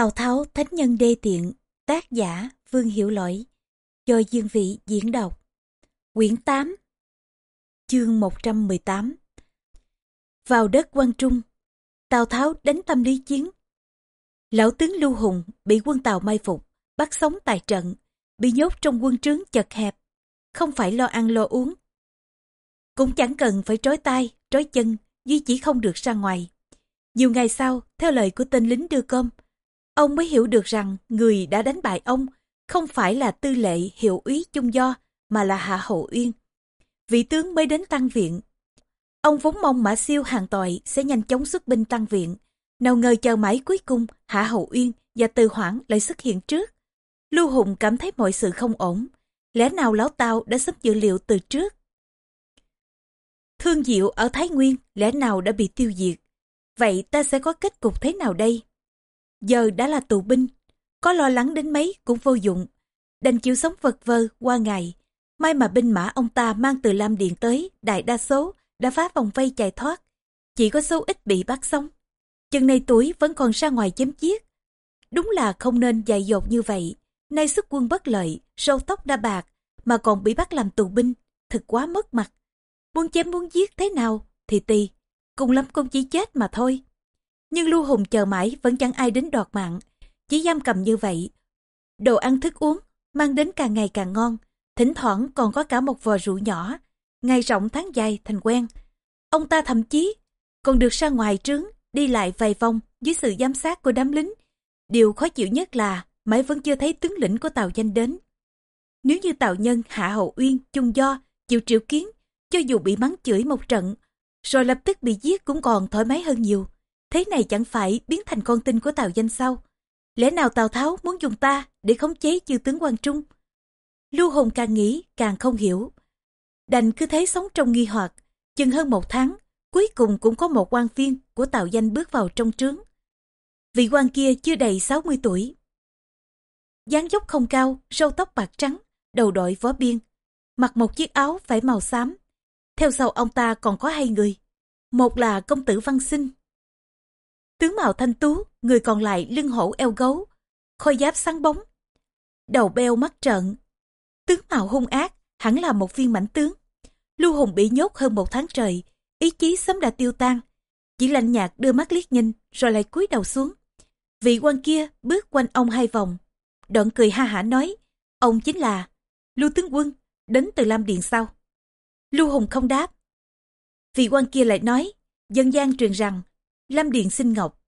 Tào Tháo Thánh Nhân Đê Tiện, tác giả Vương Hiểu Lỗi, do Dương Vị diễn đọc. Quyển 8, chương 118 Vào đất quan Trung, Tào Tháo đánh tâm lý chiến. Lão tướng Lưu Hùng bị quân Tàu mai phục, bắt sống tại trận, bị nhốt trong quân trướng chật hẹp, không phải lo ăn lo uống. Cũng chẳng cần phải trói tay, trói chân, duy chỉ không được ra ngoài. Nhiều ngày sau, theo lời của tên lính đưa cơm, Ông mới hiểu được rằng người đã đánh bại ông không phải là tư lệ hiệu úy chung do, mà là Hạ Hậu Uyên. Vị tướng mới đến tăng viện. Ông vốn mong Mã Siêu hàng tội sẽ nhanh chóng xuất binh tăng viện. Nào ngờ chờ mãi cuối cùng, Hạ Hậu Uyên và Từ Hoảng lại xuất hiện trước. Lưu Hùng cảm thấy mọi sự không ổn. Lẽ nào lão tao đã sắp dự liệu từ trước? Thương Diệu ở Thái Nguyên lẽ nào đã bị tiêu diệt? Vậy ta sẽ có kết cục thế nào đây? Giờ đã là tù binh, có lo lắng đến mấy cũng vô dụng, đành chịu sống vật vơ qua ngày. May mà binh mã ông ta mang từ Lam Điện tới, đại đa số đã phá vòng vây chạy thoát, chỉ có số ít bị bắt sống. Chừng này tuổi vẫn còn ra ngoài chém giết. Đúng là không nên dại dột như vậy, nay sức quân bất lợi, râu tóc đa bạc, mà còn bị bắt làm tù binh, thật quá mất mặt. Muốn chém muốn giết thế nào thì tùy, cùng lắm cũng chỉ chết mà thôi. Nhưng Lưu Hùng chờ mãi vẫn chẳng ai đến đoạt mạng, chỉ giam cầm như vậy. Đồ ăn thức uống, mang đến càng ngày càng ngon, thỉnh thoảng còn có cả một vò rượu nhỏ, ngày rộng tháng dài thành quen. Ông ta thậm chí còn được ra ngoài trướng, đi lại vài vòng dưới sự giám sát của đám lính. Điều khó chịu nhất là mãi vẫn chưa thấy tướng lĩnh của Tàu Danh đến. Nếu như Tàu Nhân, Hạ Hậu Uyên, Chung Do, chịu triệu kiến, cho dù bị mắng chửi một trận, rồi lập tức bị giết cũng còn thoải mái hơn nhiều. Thế này chẳng phải biến thành con tin của Tào Danh sao? Lẽ nào Tào Tháo muốn dùng ta để khống chế chư tướng quan Trung? Lưu Hùng càng nghĩ càng không hiểu. Đành cứ thế sống trong nghi hoặc, chừng hơn một tháng, cuối cùng cũng có một quan viên của Tào Danh bước vào trong trướng. Vị quan kia chưa đầy 60 tuổi. dáng dốc không cao, râu tóc bạc trắng, đầu đội vó biên, mặc một chiếc áo phải màu xám. Theo sau ông ta còn có hai người. Một là công tử Văn Sinh, Tướng mạo thanh tú, người còn lại lưng hổ eo gấu, khôi giáp sáng bóng. Đầu beo mắt trợn. Tướng mạo hung ác, hẳn là một viên mãnh tướng. Lưu Hùng bị nhốt hơn một tháng trời, ý chí sớm đã tiêu tan. Chỉ lạnh nhạt đưa mắt liếc nhìn, rồi lại cúi đầu xuống. Vị quan kia bước quanh ông hai vòng. Đoạn cười ha hả nói, ông chính là Lưu Tướng Quân, đến từ Lam Điện sau. Lưu Hùng không đáp. Vị quan kia lại nói, dân gian truyền rằng Lâm Điện sinh ngọc.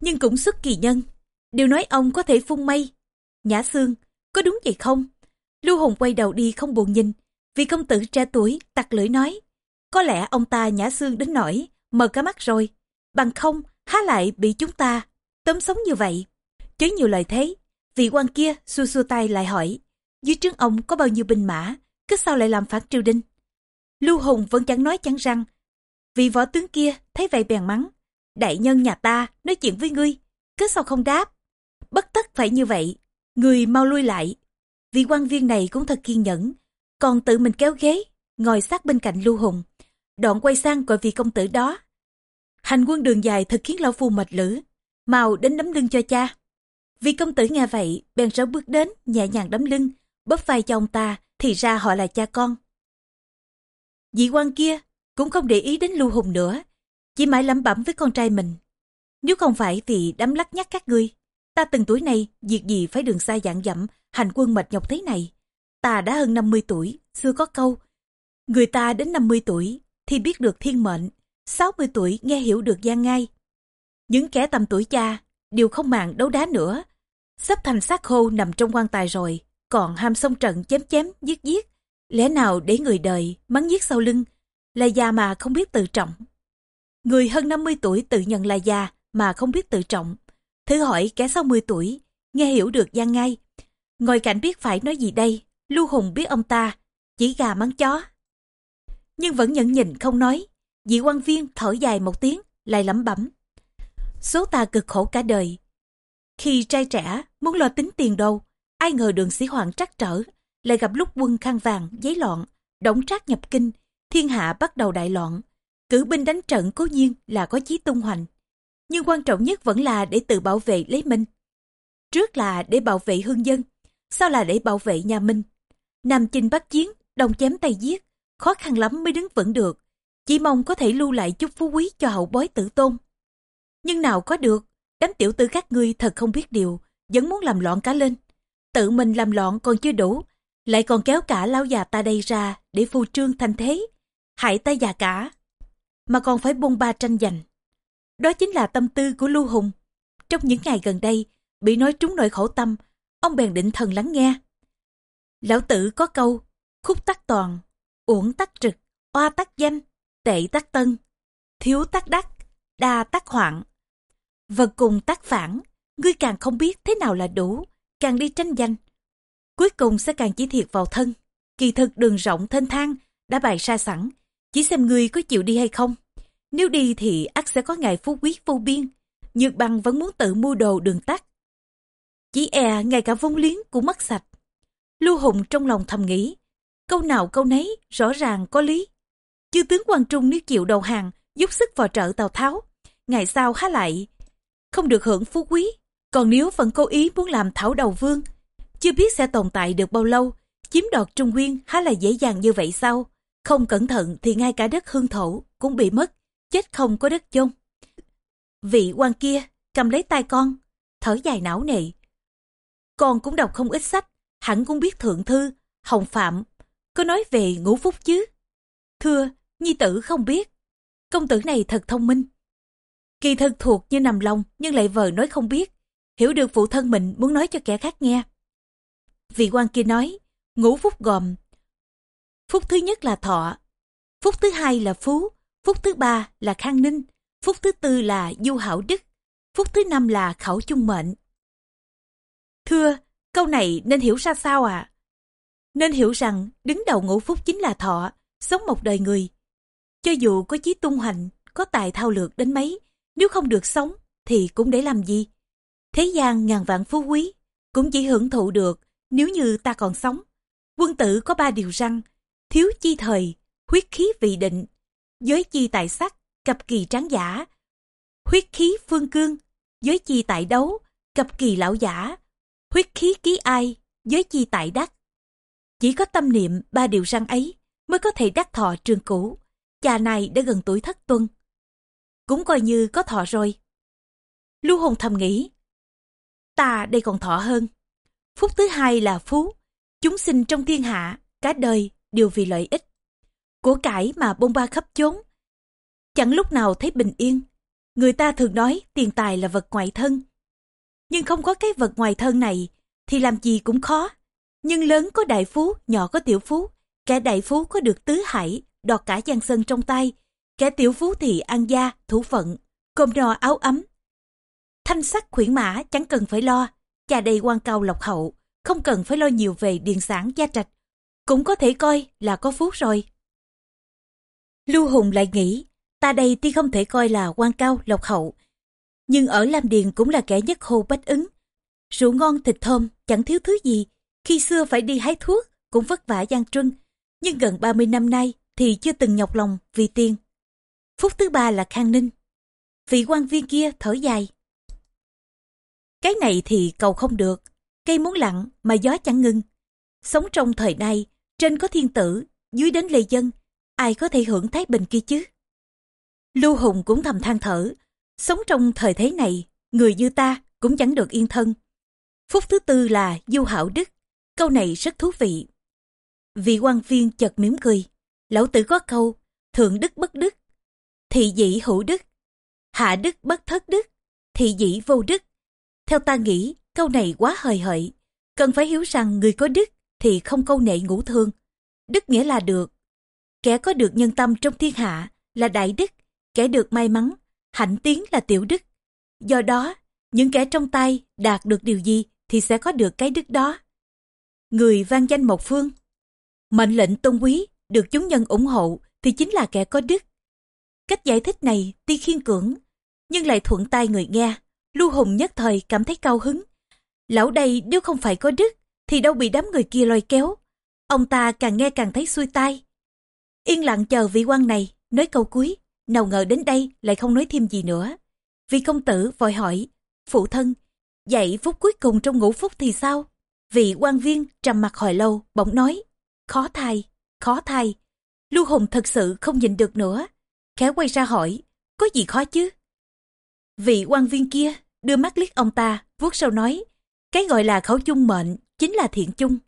Nhưng cũng xuất kỳ nhân. Đều nói ông có thể phun mây. Nhã xương, có đúng vậy không? Lưu Hùng quay đầu đi không buồn nhìn. Vì công tử trẻ tuổi tặc lưỡi nói. Có lẽ ông ta nhã xương đến nỗi mờ cả mắt rồi. Bằng không, há lại bị chúng ta tóm sống như vậy. chớ nhiều lời thế. Vị quan kia xua xua tay lại hỏi. Dưới trướng ông có bao nhiêu binh mã? Cứ sao lại làm phản triều đình? Lưu Hùng vẫn chẳng nói chẳng răng. Vị võ tướng kia thấy vậy bèn mắng đại nhân nhà ta nói chuyện với ngươi, cứ sao không đáp? Bất tất phải như vậy, người mau lui lại. Vị quan viên này cũng thật kiên nhẫn, còn tự mình kéo ghế, ngồi sát bên cạnh Lưu Hùng. Đoạn quay sang gọi vị công tử đó. Hành quân đường dài thật khiến lão phu mệt lử, mau đến đấm lưng cho cha. Vị công tử nghe vậy, bèn ráo bước đến, nhẹ nhàng đấm lưng, bóp vai cho ông ta, thì ra họ là cha con. Vị quan kia cũng không để ý đến Lưu Hùng nữa, chỉ mãi lẩm bẩm với con trai mình. Nếu không phải vì đám lắc nhắc các ngươi, ta từng tuổi này, việc gì phải đường xa dạng dặm, hành quân mệt nhọc thế này. Ta đã hơn 50 tuổi, xưa có câu, người ta đến 50 tuổi thì biết được thiên mệnh, 60 tuổi nghe hiểu được gian ngay. Những kẻ tầm tuổi cha đều không màng đấu đá nữa, sắp thành xác khô nằm trong quan tài rồi, còn ham sông trận chém chém, giết giết. Lẽ nào để người đời mắng giết sau lưng, là già mà không biết tự trọng. Người hơn 50 tuổi tự nhận là già mà không biết tự trọng. Thử hỏi kẻ 60 tuổi, nghe hiểu được gian ngay. Ngồi cạnh biết phải nói gì đây, Lưu Hùng biết ông ta, chỉ gà mắng chó. Nhưng vẫn nhận nhìn không nói, dị quan viên thở dài một tiếng, lại lẩm bẩm. Số ta cực khổ cả đời. Khi trai trẻ, muốn lo tính tiền đâu, ai ngờ đường sĩ hoàng trắc trở, lại gặp lúc quân khăn vàng, giấy loạn, đóng trác nhập kinh, thiên hạ bắt đầu đại loạn Cử binh đánh trận cố nhiên là có chí tung hoành. Nhưng quan trọng nhất vẫn là để tự bảo vệ lấy mình. trước là để bảo vệ hương dân, sau là để bảo vệ nhà Minh. Nam chinh bắc chiến, đồng chém tay giết, khó khăn lắm mới đứng vững được. Chỉ mong có thể lưu lại chút phú quý cho hậu bối tử tôn. Nhưng nào có được, đám tiểu tư các ngươi thật không biết điều, vẫn muốn làm loạn cả lên. Tự mình làm loạn còn chưa đủ, lại còn kéo cả lão già ta đây ra để phù trương thành thế, hại ta già cả, mà còn phải bôn ba tranh giành. Đó chính là tâm tư của Lưu Hùng. Trong những ngày gần đây, bị nói trúng nỗi khổ tâm, ông bèn định thần lắng nghe. Lão tử có câu, khúc tắc toàn, uổng tắc trực, oa tắc danh, tệ tắc tân, thiếu tắc đắc, đa tắc hoạn. Vật cùng tắc phản, ngươi càng không biết thế nào là đủ, càng đi tranh giành. Cuối cùng sẽ càng chỉ thiệt vào thân. Kỳ thực đường rộng thênh thang đã bày ra sẵn, chỉ xem ngươi có chịu đi hay không. Nếu đi thì ắt sẽ có ngày phú quý vô biên. Nhược bằng vẫn muốn tự mua đồ đường tắt. Chỉ e ngay cả vốn liếng cũng mất sạch. Lưu Hùng trong lòng thầm nghĩ. Câu nào câu nấy rõ ràng có lý. Chư tướng Quang Trung nếu chịu đầu hàng, giúp sức vào trợ Tào Tháo. Ngày sau há lại, không được hưởng phú quý. Còn nếu vẫn cố ý muốn làm Thảo Đầu Vương, chưa biết sẽ tồn tại được bao lâu, chiếm đoạt Trung Nguyên há là dễ dàng như vậy sao? Không cẩn thận thì ngay cả đất hương thổ cũng bị mất, chết không có đất chôn. Vị quan kia cầm lấy tay con, thở dài não nề. Con cũng đọc không ít sách, hẳn cũng biết thượng thư, hồng phạm, có nói về ngũ phúc chứ. Thưa, nhi tử không biết. Công tử này thật thông minh. Kỳ thực thuộc như nằm lòng nhưng lại vờ nói không biết. Hiểu được phụ thân mình muốn nói cho kẻ khác nghe. Vị quan kia nói, ngũ phúc gồm. Phúc thứ nhất là thọ, phúc thứ hai là phú, phúc thứ ba là khang ninh, phúc thứ tư là du hảo đức, phúc thứ năm là khẩu chung mệnh. Thưa, câu này nên hiểu ra sao ạ? À? Nên hiểu rằng đứng đầu ngũ phúc chính là thọ, sống một đời người. Cho dù có chí tung hoành, có tài thao lược đến mấy, nếu không được sống thì cũng để làm gì? Thế gian ngàn vạn phú quý, cũng chỉ hưởng thụ được nếu như ta còn sống. Quân tử có ba điều răng, thiếu chi thời, huyết khí vị định, giới chi tại sắc, cập kỳ tráng giả, huyết khí phương cương, giới chi tại đấu, cập kỳ lão giả, huyết khí ký ai, giới chi tại đắc. Chỉ có tâm niệm ba điều răng ấy mới có thể đắc thọ trường cũ. Cha này đã gần tuổi thất tuân. Cũng coi như có thọ rồi. Lưu Hùng thầm nghĩ. Ta đây còn thọ hơn. Phúc thứ hai là phú. Chúng sinh trong thiên hạ, cả đời đều vì lợi ích. Của cải mà bông ba khắp chốn. Chẳng lúc nào thấy bình yên. Người ta thường nói tiền tài là vật ngoại thân. Nhưng không có cái vật ngoài thân này thì làm gì cũng khó. Nhưng lớn có đại phú, nhỏ có tiểu phú. Kẻ đại phú có được tứ hải, đọt cả giang sơn trong tay. Kẻ tiểu phú thì an gia, thủ phận, cơm no áo ấm. Thanh sắc khuyển mã chẳng cần phải lo, cha đầy quan cao lộc hậu, không cần phải lo nhiều về điền sản gia trạch, cũng có thể coi là có phúc rồi. Lưu Hùng lại nghĩ, ta đây tuy không thể coi là quan cao lộc hậu, nhưng ở Lam Điền cũng là kẻ nhất hồ bách ứng. Rượu ngon thịt thơm, chẳng thiếu thứ gì, khi xưa phải đi hái thuốc, cũng vất vả gian truân, nhưng gần 30 năm nay thì chưa từng nhọc lòng vì tiền. Phút thứ ba là Khang Ninh. Vị quan viên kia thở dài. Cái này thì cầu không được, cây muốn lặng mà gió chẳng ngưng. Sống trong thời nay, trên có thiên tử, dưới đến lê dân, ai có thể hưởng thái bình kia chứ? Lưu Hùng cũng thầm than thở, sống trong thời thế này, người như ta cũng chẳng được yên thân. Phúc thứ tư là du hảo đức, câu này rất thú vị. Vị quan viên chợt mỉm cười, lão tử có câu, thượng đức bất đức, thị dĩ hữu đức, hạ đức bất thất đức, thị dĩ vô đức. Theo ta nghĩ, câu này quá hời hợi, cần phải hiểu rằng người có đức thì không câu nệ ngũ thương. Đức nghĩa là được. Kẻ có được nhân tâm trong thiên hạ là đại đức, kẻ được may mắn, hạnh tiến là tiểu đức. Do đó, những kẻ trong tay đạt được điều gì thì sẽ có được cái đức đó. Người vang danh một phương, mệnh lệnh tôn quý, được chúng nhân ủng hộ thì chính là kẻ có đức. Cách giải thích này tuy khiên cưỡng, nhưng lại thuận tai người nghe. Lưu Hùng nhất thời cảm thấy cao hứng. Lão đây nếu không phải có đức, thì đâu bị đám người kia lôi kéo. Ông ta càng nghe càng thấy xuôi tai. Yên lặng chờ vị quan này, nói câu cuối, nào ngờ đến đây lại không nói thêm gì nữa. Vị công tử vội hỏi, phụ thân, Vậy phút cuối cùng trong ngũ phút thì sao? Vị quan viên trầm mặt hồi lâu, bỗng nói, khó thay, khó thay. Lưu Hùng thật sự không nhìn được nữa. Khẽ quay ra hỏi, có gì khó chứ? Vị quan viên kia đưa mắt liếc ông ta, vuốt sau nói, cái gọi là khẩu chung mệnh chính là thiện chung.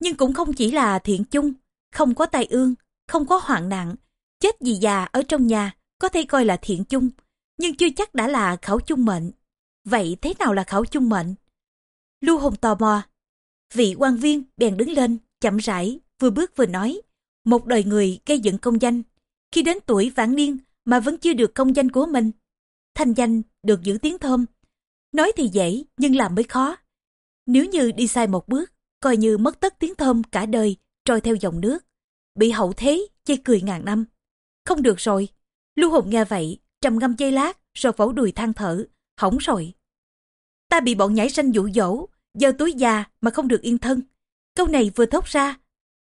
Nhưng cũng không chỉ là thiện chung, không có tai ương, không có hoạn nạn, chết vì già ở trong nhà có thể coi là thiện chung, nhưng chưa chắc đã là khẩu chung mệnh. Vậy thế nào là khẩu chung mệnh? Lưu Hùng tò mò. Vị quan viên bèn đứng lên, chậm rãi, vừa bước vừa nói. Một đời người gây dựng công danh, khi đến tuổi vãn niên mà vẫn chưa được công danh của mình. Thanh danh được giữ tiếng thơm. Nói thì dễ, nhưng làm mới khó. Nếu như đi sai một bước, coi như mất tất tiếng thơm cả đời, trôi theo dòng nước. Bị hậu thế, chê cười ngàn năm. Không được rồi. Lưu Hùng nghe vậy, trầm ngâm dây lát, rồi vỗ đùi than thở. Hỏng rồi. Ta bị bọn nhảy sanh dụ dỗ, giờ túi già mà không được yên thân. Câu này vừa thốt ra,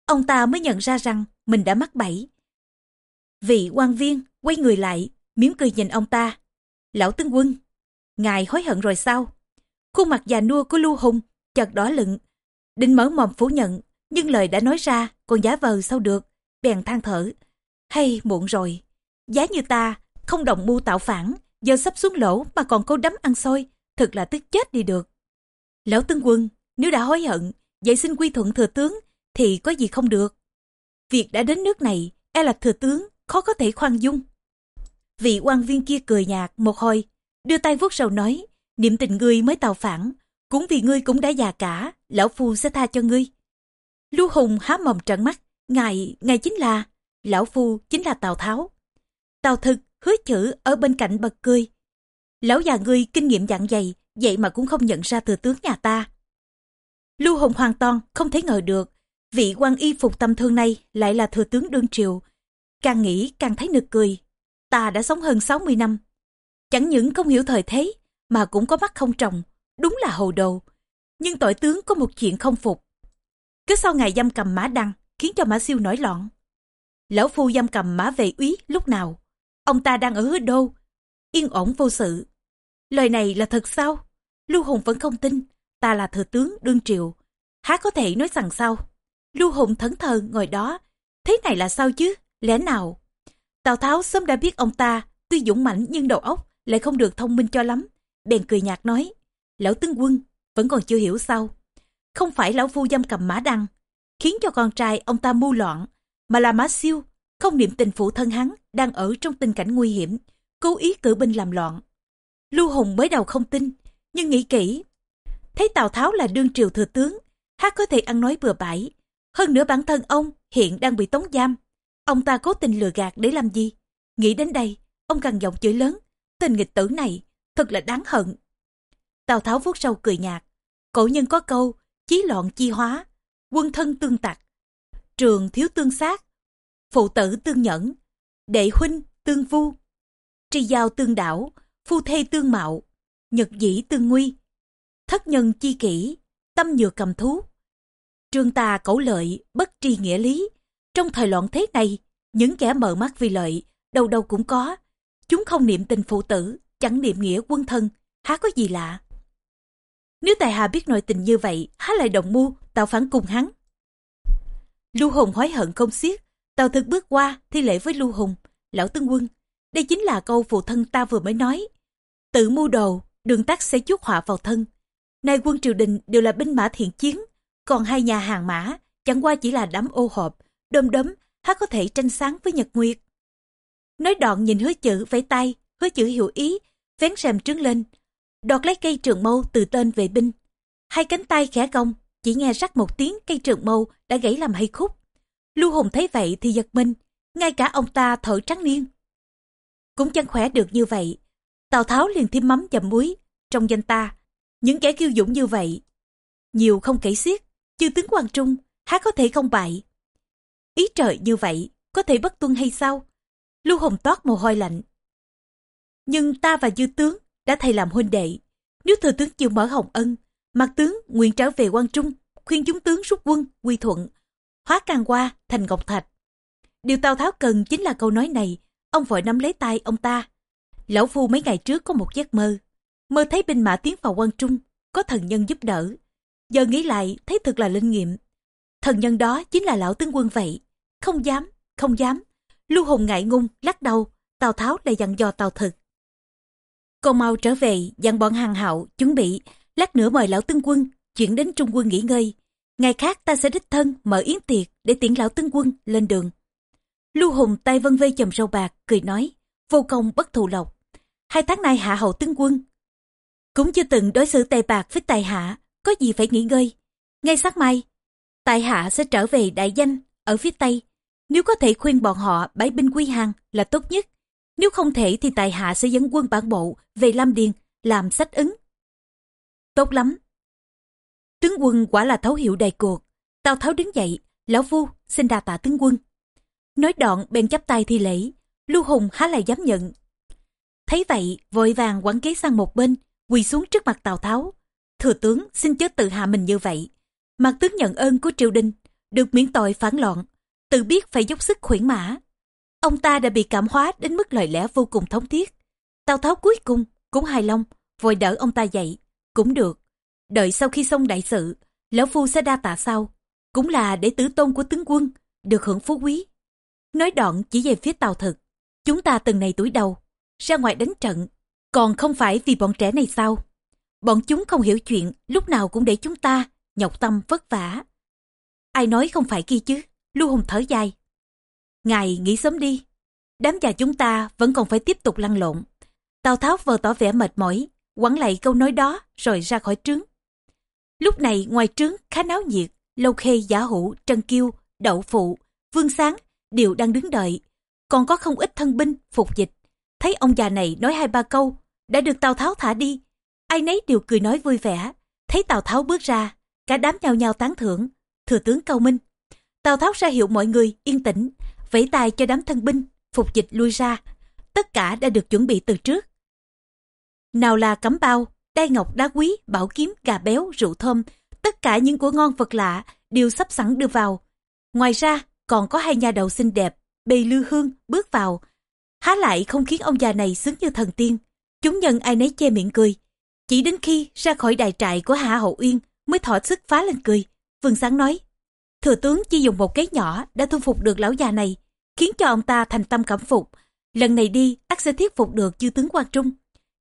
ông ta mới nhận ra rằng mình đã mắc bẫy. Vị quan viên quay người lại, mỉm cười nhìn ông ta. Lão tướng quân, ngài hối hận rồi sao? Khuôn mặt già nua của Lưu Hùng chợt đỏ lựng, định mở mồm phủ nhận, nhưng lời đã nói ra còn giả vờ sao được, bèn than thở. Hay muộn rồi, giá như ta không động mưu tạo phản, giờ sắp xuống lỗ mà còn cố đấm ăn xôi, thật là tức chết đi được. Lão tướng quân, nếu đã hối hận, vậy xin quy thuận thừa tướng, thì có gì không được. Việc đã đến nước này, e là thừa tướng, khó có thể khoan dung. Vị quan viên kia cười nhạt một hồi, đưa tay vuốt râu nói, niệm tình ngươi mới tào phản, cũng vì ngươi cũng đã già cả, lão phu sẽ tha cho ngươi. Lưu Hùng há mồm trợn mắt, ngài, ngài chính là, lão phu chính là Tào Tháo. Tào thực hứa chữ ở bên cạnh bật cười. Lão già ngươi kinh nghiệm dặn dày, vậy mà cũng không nhận ra thừa tướng nhà ta. Lưu Hùng hoàn toàn không thể ngờ được, vị quan y phục tâm thương này lại là thừa tướng đương triều. Càng nghĩ càng thấy nực cười. Ta đã sống hơn 60 năm. Chẳng những không hiểu thời thế, mà cũng có mắt không trồng, đúng là hồ đồ. Nhưng tội tướng có một chuyện không phục. Cứ sau ngày giam cầm mã đăng, khiến cho mã siêu nổi loạn. Lão phu giam cầm mã về úy lúc nào? Ông ta đang ở hứa đô, yên ổn vô sự. Lời này là thật sao? Lưu Hùng vẫn không tin, ta là thừa tướng đương triều. Há có thể nói rằng sao? Lưu Hùng thẫn thờ ngồi đó. Thế này là sao chứ? Lẽ nào? Tào Tháo sớm đã biết ông ta, tuy dũng mãnh nhưng đầu óc lại không được thông minh cho lắm. Bèn cười nhạt nói, lão tướng quân vẫn còn chưa hiểu sao. Không phải lão phu giam cầm mã đăng, khiến cho con trai ông ta mưu loạn, mà là mã siêu, không niệm tình phụ thân hắn đang ở trong tình cảnh nguy hiểm, cố ý cử binh làm loạn. Lưu Hùng mới đầu không tin, nhưng nghĩ kỹ. Thấy Tào Tháo là đương triều thừa tướng, hát có thể ăn nói bừa bãi. Hơn nữa bản thân ông hiện đang bị tống giam. Ông ta cố tình lừa gạt để làm gì? Nghĩ đến đây, ông càng giọng chửi lớn. Tình nghịch tử này, thật là đáng hận. Tào Tháo vuốt râu cười nhạt. Cổ nhân có câu, chí loạn chi hóa, quân thân tương tặc, trường thiếu tương sát, phụ tử tương nhẫn, đệ huynh tương vu, tri giao tương đảo, phu thê tương mạo, nhật dĩ tương nguy, thất nhân chi kỷ, tâm nhược cầm thú. Trương ta cẩu lợi, bất tri nghĩa lý. Trong thời loạn thế này, những kẻ mờ mắt vì lợi, đâu đâu cũng có. Chúng không niệm tình phụ tử, chẳng niệm nghĩa quân thân, há có gì lạ. Nếu tài hà biết nội tình như vậy, há lại đồng mưu, tạo phản cùng hắn. Lưu Hùng hối hận không xiết, tào thực bước qua, thi lễ với Lưu Hùng, lão tướng quân. Đây chính là câu phụ thân ta vừa mới nói. Tự mưu đồ, đường tắt sẽ chuốc họa vào thân. Nay quân triều đình đều là binh mã thiện chiến, còn hai nhà hàng mã chẳng qua chỉ là đám ô hộp, đom đóm, há có thể tranh sáng với Nhật Nguyệt. Nói đoạn nhìn hứa chữ vẫy tay, hứa chữ hiểu ý, vén rèm trướng lên, đoạt lấy cây trường mâu từ tên vệ binh. Hai cánh tay khẽ cong, chỉ nghe rắc một tiếng cây trường mâu đã gãy làm hai khúc. Lưu Hùng thấy vậy thì giật mình, ngay cả ông ta thở trắng niên. Cũng chẳng khỏe được như vậy. Tào Tháo liền thêm mắm dầm muối, trong danh ta, những kẻ kiêu dũng như vậy. Nhiều không kể xiết, chư tướng Quang Trung, há có thể không bại. Ý trời như vậy, có thể bất tuân hay sao? Lưu Hùng toát mồ hôi lạnh. Nhưng ta và dư tướng đã thầy làm huynh đệ. Nếu thừa tướng chịu mở hồng ân, mặt tướng nguyện trở về quan trung, khuyên chúng tướng rút quân, quy thuận, hóa càng qua thành ngọc thạch. Điều Tào Tháo cần chính là câu nói này, ông vội nắm lấy tay ông ta. Lão Phu mấy ngày trước có một giấc mơ. mơ thấy binh mã tiến vào quan trung, có thần nhân giúp đỡ. Giờ nghĩ lại thấy thật là linh nghiệm. Thần nhân đó chính là lão tướng quân vậy. Không dám, không dám. Lưu Hùng ngại ngung, lắc đầu, Tào Tháo lại dặn dò Tào Thực. Con mau trở về, dặn bọn hàng hậu chuẩn bị, lát nữa mời lão tướng quân, chuyển đến trung quân nghỉ ngơi. Ngày khác ta sẽ đích thân mở yến tiệc để tiễn lão tướng quân lên đường. Lưu Hùng tay vân vê chầm râu bạc, cười nói, vô công bất thù lộc. Hai tháng nay hạ hậu tướng quân. Cũng chưa từng đối xử tệ bạc với tài hạ, có gì phải nghỉ ngơi. Ngay sáng mai, tài hạ sẽ trở về đại danh ở phía Tây. Nếu có thể khuyên bọn họ bãi binh quy hàng là tốt nhất. Nếu không thể thì tài hạ sẽ dẫn quân bản bộ về Lam Điền làm sách ứng. Tốt lắm. Tướng quân quả là thấu hiểu đại cuộc. Tào Tháo đứng dậy, lão phu xin đà tạ tướng quân. Nói đoạn bèn chắp tay thi lễ, Lưu Hùng há lại dám nhận. Thấy vậy, vội vàng quẳng ghế sang một bên, quỳ xuống trước mặt Tào Tháo. Thừa tướng xin chớ tự hạ mình như vậy. Mặt tướng nhận ơn của triều đình, được miễn tội phản loạn, tự biết phải dốc sức khuyển mã. Ông ta đã bị cảm hóa đến mức lời lẽ vô cùng thống thiết. Tào Tháo cuối cùng cũng hài lòng, vội đỡ ông ta dậy. Cũng được. Đợi sau khi xong đại sự, lão phu sẽ đa tạ sau. Cũng là để tử tôn của tướng quân, được hưởng phú quý. Nói đoạn chỉ về phía Tào Thực. Chúng ta từng này tuổi đầu, ra ngoài đánh trận. Còn không phải vì bọn trẻ này sao? Bọn chúng không hiểu chuyện, lúc nào cũng để chúng ta nhọc tâm vất vả. Ai nói không phải kia chứ? Lưu Hùng thở dài. Ngài nghỉ sớm đi. Đám già chúng ta vẫn còn phải tiếp tục lăn lộn. Tào Tháo vờ tỏ vẻ mệt mỏi, quẳng lại câu nói đó rồi ra khỏi trướng. Lúc này ngoài trướng khá náo nhiệt, Lâu Khê giả hữu, Trân Kiêu, Đậu Phụ, Vương Sáng đều đang đứng đợi. Còn có không ít thân binh, phục dịch. Thấy ông già này nói hai ba câu, đã được Tào Tháo thả đi. Ai nấy đều cười nói vui vẻ. Thấy Tào Tháo bước ra, cả đám nhao nhao tán thưởng. Thừa tướng Cao Minh. Tào Tháo ra hiệu mọi người yên tĩnh, vẫy tay cho đám thân binh, phục dịch lui ra. Tất cả đã được chuẩn bị từ trước. Nào là cắm bao, đai ngọc đá quý, bảo kiếm, gà béo, rượu thơm, tất cả những của ngon vật lạ đều sắp sẵn đưa vào. Ngoài ra, còn có hai nhà đầu xinh đẹp, bề lư hương bước vào. Há lại không khiến ông già này xứng như thần tiên. Chúng nhân ai nấy che miệng cười. Chỉ đến khi ra khỏi đài trại của Hạ Hậu Uyên mới thỏ sức phá lên cười. Vương Sáng nói, thừa tướng chỉ dùng một cái nhỏ đã thu phục được lão già này, khiến cho ông ta thành tâm cảm phục. Lần này đi, ắt sẽ thuyết phục được chư tướng quan Trung.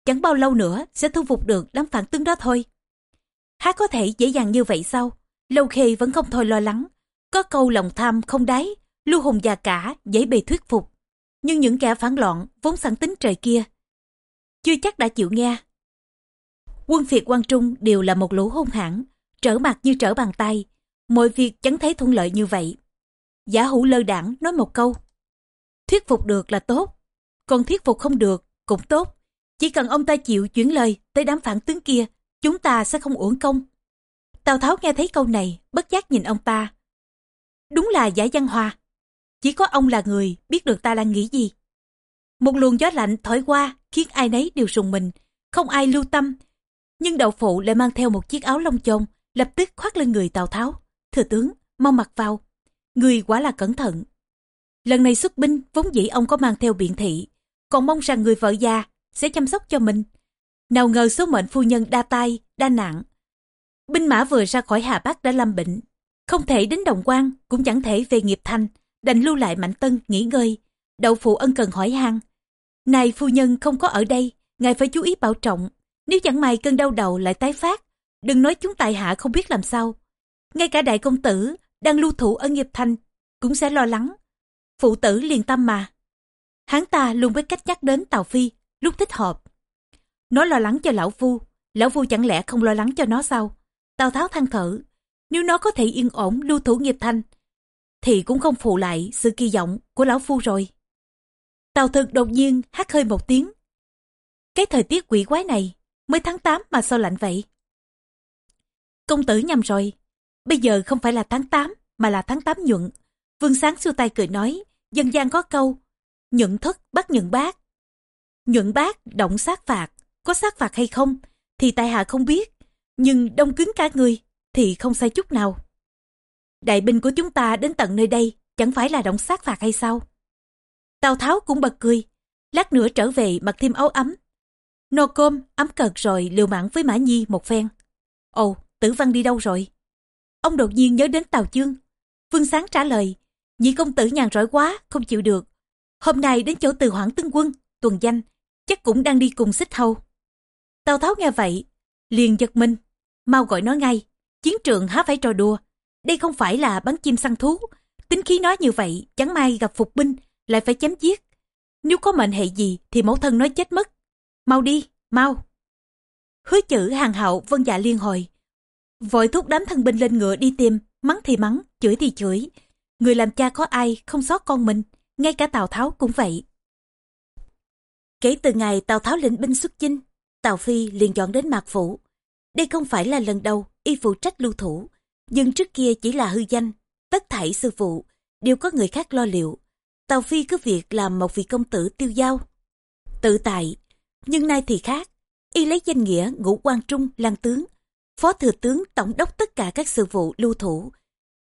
Chẳng bao lâu nữa sẽ thu phục được đám phản tướng đó thôi. Há có thể dễ dàng như vậy sao? Lâu khê vẫn không thôi lo lắng. Có câu lòng tham không đáy, lưu hùng già cả, dễ bề thuyết phục. Nhưng những kẻ phản loạn, vốn sẵn tính trời kia, chưa chắc đã chịu nghe. Quân phiệt quan trung đều là một lũ hung hãn, trở mặt như trở bàn tay. Mọi việc chẳng thấy thuận lợi như vậy. Giả hữu lơ đảng nói một câu. Thuyết phục được là tốt, còn thuyết phục không được cũng tốt. Chỉ cần ông ta chịu chuyển lời tới đám phản tướng kia, chúng ta sẽ không uổng công. Tào Tháo nghe thấy câu này, bất giác nhìn ông ta. Đúng là giả văn hoa. Chỉ có ông là người biết được ta đang nghĩ gì. Một luồng gió lạnh thổi qua khiến ai nấy đều rùng mình, không ai lưu tâm. Nhưng đậu phụ lại mang theo một chiếc áo lông chôn, lập tức khoác lên người Tào Tháo. Thừa tướng, mau mặc vào. Người quá là cẩn thận. Lần này xuất binh, vốn dĩ ông có mang theo biện thị, còn mong rằng người vợ già sẽ chăm sóc cho mình. Nào ngờ số mệnh phu nhân đa tai, đa nạn Binh mã vừa ra khỏi Hà Bắc đã lâm bệnh. Không thể đến Đồng quan cũng chẳng thể về nghiệp thành đành lưu lại Mạnh Tân nghỉ ngơi. Đậu phụ ân cần hỏi han Này phu nhân không có ở đây, ngài phải chú ý bảo trọng. Nếu chẳng may cơn đau đầu lại tái phát, đừng nói chúng tại hạ không biết làm sao. Ngay cả đại công tử đang lưu thủ ở nghiệp thành cũng sẽ lo lắng. Phụ tử liền tâm mà. Hắn ta luôn biết cách nhắc đến Tào Phi lúc thích hợp. Nó lo lắng cho lão phu, lão phu chẳng lẽ không lo lắng cho nó sao? Tào Tháo than thở, nếu nó có thể yên ổn lưu thủ nghiệp thanh, thì cũng không phụ lại sự kỳ vọng của lão phu rồi. Tào thực đột nhiên hắt hơi một tiếng. Cái thời tiết quỷ quái này, mới tháng 8 mà sao lạnh vậy? Công tử nhầm rồi, bây giờ không phải là tháng 8 mà là tháng 8 nhuận. Vương Sáng xua tay cười nói, dân gian có câu, nhuận thất bắt nhuận bác. Nhuận bác động sát phạt, có sát phạt hay không thì tại hạ không biết, nhưng đông cứng cả người thì không sai chút nào. Đại binh của chúng ta đến tận nơi đây chẳng phải là động sát phạt hay sao? Tào Tháo cũng bật cười, lát nữa trở về mặc thêm áo ấm. Nô cơm, ấm cợt rồi liều mạng với Mã Nhi một phen. Ồ, tử văn đi đâu rồi? Ông đột nhiên nhớ đến Tào Chương. Vương Sáng trả lời, nhị công tử nhàn rỗi quá, không chịu được. Hôm nay đến chỗ từ hoảng tướng quân, tuần danh, chắc cũng đang đi cùng xích hầu. Tào Tháo nghe vậy, liền giật mình, mau gọi nó ngay. Chiến trường há phải trò đùa, đây không phải là bắn chim săn thú. Tính khí nói như vậy, chẳng may gặp phục binh, lại phải chém giết. Nếu có mệnh hệ gì thì mẫu thân nói chết mất. Mau đi, mau. Hứa chữ hàng hậu vân dạ liên hồi. Vội thúc đám thân binh lên ngựa đi tìm, mắng thì mắng, chửi thì chửi. Người làm cha có ai không xót con mình, ngay cả Tào Tháo cũng vậy. Kể từ ngày Tào Tháo lĩnh binh xuất chinh, Tào Phi liền dọn đến Mạc Phủ. Đây không phải là lần đầu y phụ trách lưu thủ, nhưng trước kia chỉ là hư danh, tất thảy sư phụ, đều có người khác lo liệu. Tào Phi cứ việc làm một vị công tử tiêu giao. Tự tại, nhưng nay thì khác, y lấy danh nghĩa ngũ quan trung lan tướng, phó thừa tướng tổng đốc tất cả các sự vụ lưu thủ.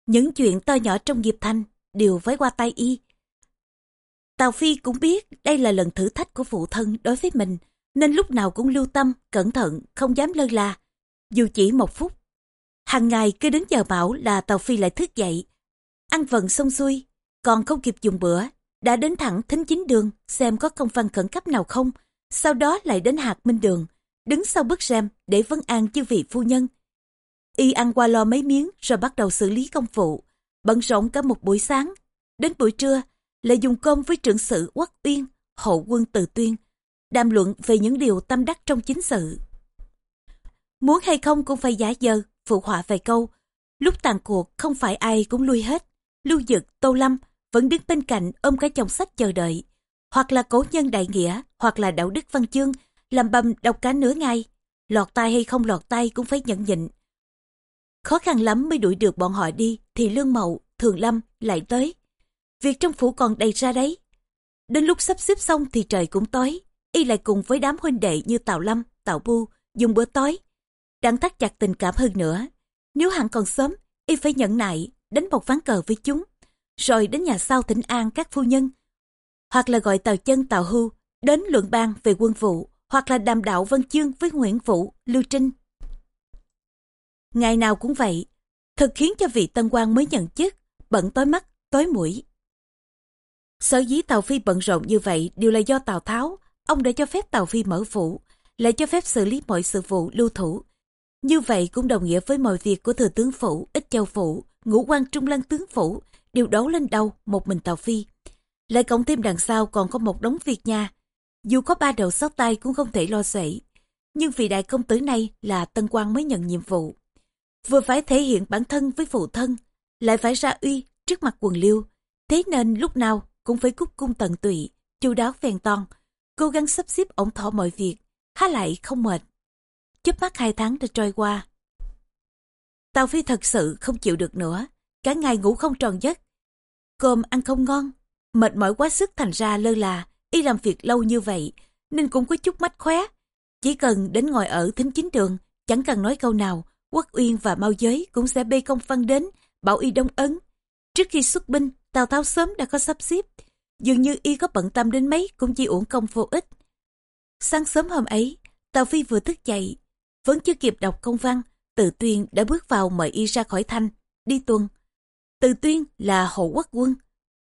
Những chuyện to nhỏ trong nghiệp thanh đều với qua tay y. Tào Phi cũng biết đây là lần thử thách của phụ thân đối với mình, nên lúc nào cũng lưu tâm, cẩn thận, không dám lơ là. Dù chỉ một phút. Hàng ngày cứ đến giờ bảo là Tào Phi lại thức dậy. Ăn vận xong xuôi, còn không kịp dùng bữa, đã đến thẳng thính chính đường xem có công văn khẩn cấp nào không, sau đó lại đến hạt minh đường, đứng sau bức rèm để vấn an chư vị phu nhân. Y ăn qua lo mấy miếng rồi bắt đầu xử lý công vụ, bận rộn cả một buổi sáng. Đến buổi trưa, lại dùng cơm với trưởng sự Quắc Uyên, hậu quân Từ Tuyên, đàm luận về những điều tâm đắc trong chính sự. Muốn hay không cũng phải giả dờ, phụ họa vài câu. Lúc tàn cuộc không phải ai cũng lui hết. Lưu Dực, Tô Lâm vẫn đứng bên cạnh ôm cái chồng sách chờ đợi. Hoặc là cố nhân đại nghĩa, hoặc là đạo đức văn chương, làm bầm đọc cả nửa ngày. Lọt tay hay không lọt tay cũng phải nhận nhịn. Khó khăn lắm mới đuổi được bọn họ đi, thì Lương Mậu, Thường Lâm lại tới. Việc trong phủ còn đầy ra đấy. Đến lúc sắp xếp xong thì trời cũng tối. Y lại cùng với đám huynh đệ như Tào Lâm, Tào Bu dùng bữa tối. Đang thắt chặt tình cảm hơn nữa. Nếu hẳn còn sớm, Y phải nhận nại, đánh một ván cờ với chúng. Rồi đến nhà sau thỉnh an các phu nhân. Hoặc là gọi Tào Chân Tào Hưu đến luận bang về quân vụ. Hoặc là đàm đạo văn Chương với Nguyễn Vũ, Lưu Trinh. Ngày nào cũng vậy, thật khiến cho vị tân quan mới nhận chức, bận tối mắt, tối mũi. Sở dĩ Tàu Phi bận rộn như vậy đều là do Tào Tháo, ông đã cho phép Tàu Phi mở phủ, lại cho phép xử lý mọi sự vụ lưu thủ. Như vậy cũng đồng nghĩa với mọi việc của thừa tướng phủ, ít châu phủ, ngũ quan trung lăng tướng phủ đều đấu lên đầu một mình Tàu Phi. Lại cộng thêm đằng sau còn có một đống việc nhà. Dù có ba đầu sót tay cũng không thể lo sẩy. Nhưng vì đại công tử này là tân quan mới nhận nhiệm vụ. Vừa phải thể hiện bản thân với phụ thân, lại phải ra uy trước mặt quần liêu. Thế nên lúc nào cũng phải cúc cung tận tụy, chu đáo phèn toàn, cố gắng sắp xếp ổn thỏa mọi việc, há lại không mệt. Chớp mắt hai tháng đã trôi qua. Tào Phi thật sự không chịu được nữa, cả ngày ngủ không tròn giấc. Cơm ăn không ngon, mệt mỏi quá sức thành ra lơ là, y làm việc lâu như vậy, nên cũng có chút mách khóe. Chỉ cần đến ngồi ở thính chính đường, chẳng cần nói câu nào, Quốc Uyên và Mao Giới cũng sẽ bê công văn đến, bảo y đông ấn. Trước khi xuất binh, Tào Tháo sớm đã có sắp xếp. Dường như y có bận tâm đến mấy cũng chỉ uổng công vô ích. Sáng sớm hôm ấy, Tào Phi vừa thức dậy, vẫn chưa kịp đọc công văn, Từ Tuyên đã bước vào mời y ra khỏi thanh, đi tuần. Từ Tuyên là hộ quốc quân,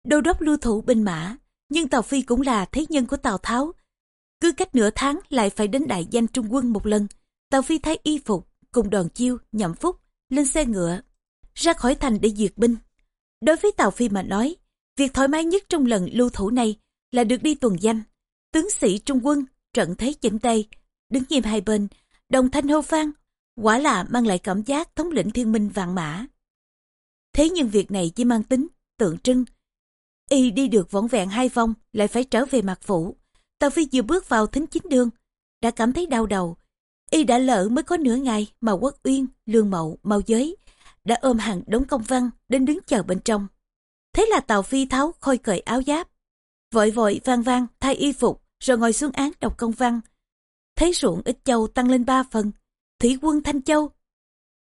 đô đốc lưu thủ binh mã, nhưng Tào Phi cũng là thế nhân của Tào Tháo. Cứ cách nửa tháng lại phải đến đại danh trung quân một lần, Tào Phi thay y phục, cùng đoàn chiêu, nhậm phúc, lên xe ngựa, ra khỏi thành để diệt binh. Đối với Tào Phi mà nói, việc thoải mái nhất trong lần lưu thủ này là được đi tuần danh. Tướng sĩ trung quân, trận thế chỉnh tây, đứng nghiêm hai bên, đồng thanh hô vang, quả là mang lại cảm giác thống lĩnh thiên minh vạn mã. Thế nhưng việc này chỉ mang tính, tượng trưng. Y đi được võn vẹn hai vòng, lại phải trở về mặt phủ. Tào Phi vừa bước vào thính chính đường, đã cảm thấy đau đầu. Y đã lỡ mới có nửa ngày mà Quốc Uyên, Lương Mậu, Mau Giới đã ôm hàng đống công văn đến đứng chờ bên trong. Thế là Tào Phi tháo khôi cởi áo giáp, vội vội vang vang thay y phục rồi ngồi xuống án đọc công văn. Thấy ruộng ít châu tăng lên ba phần, thủy quân Thanh Châu,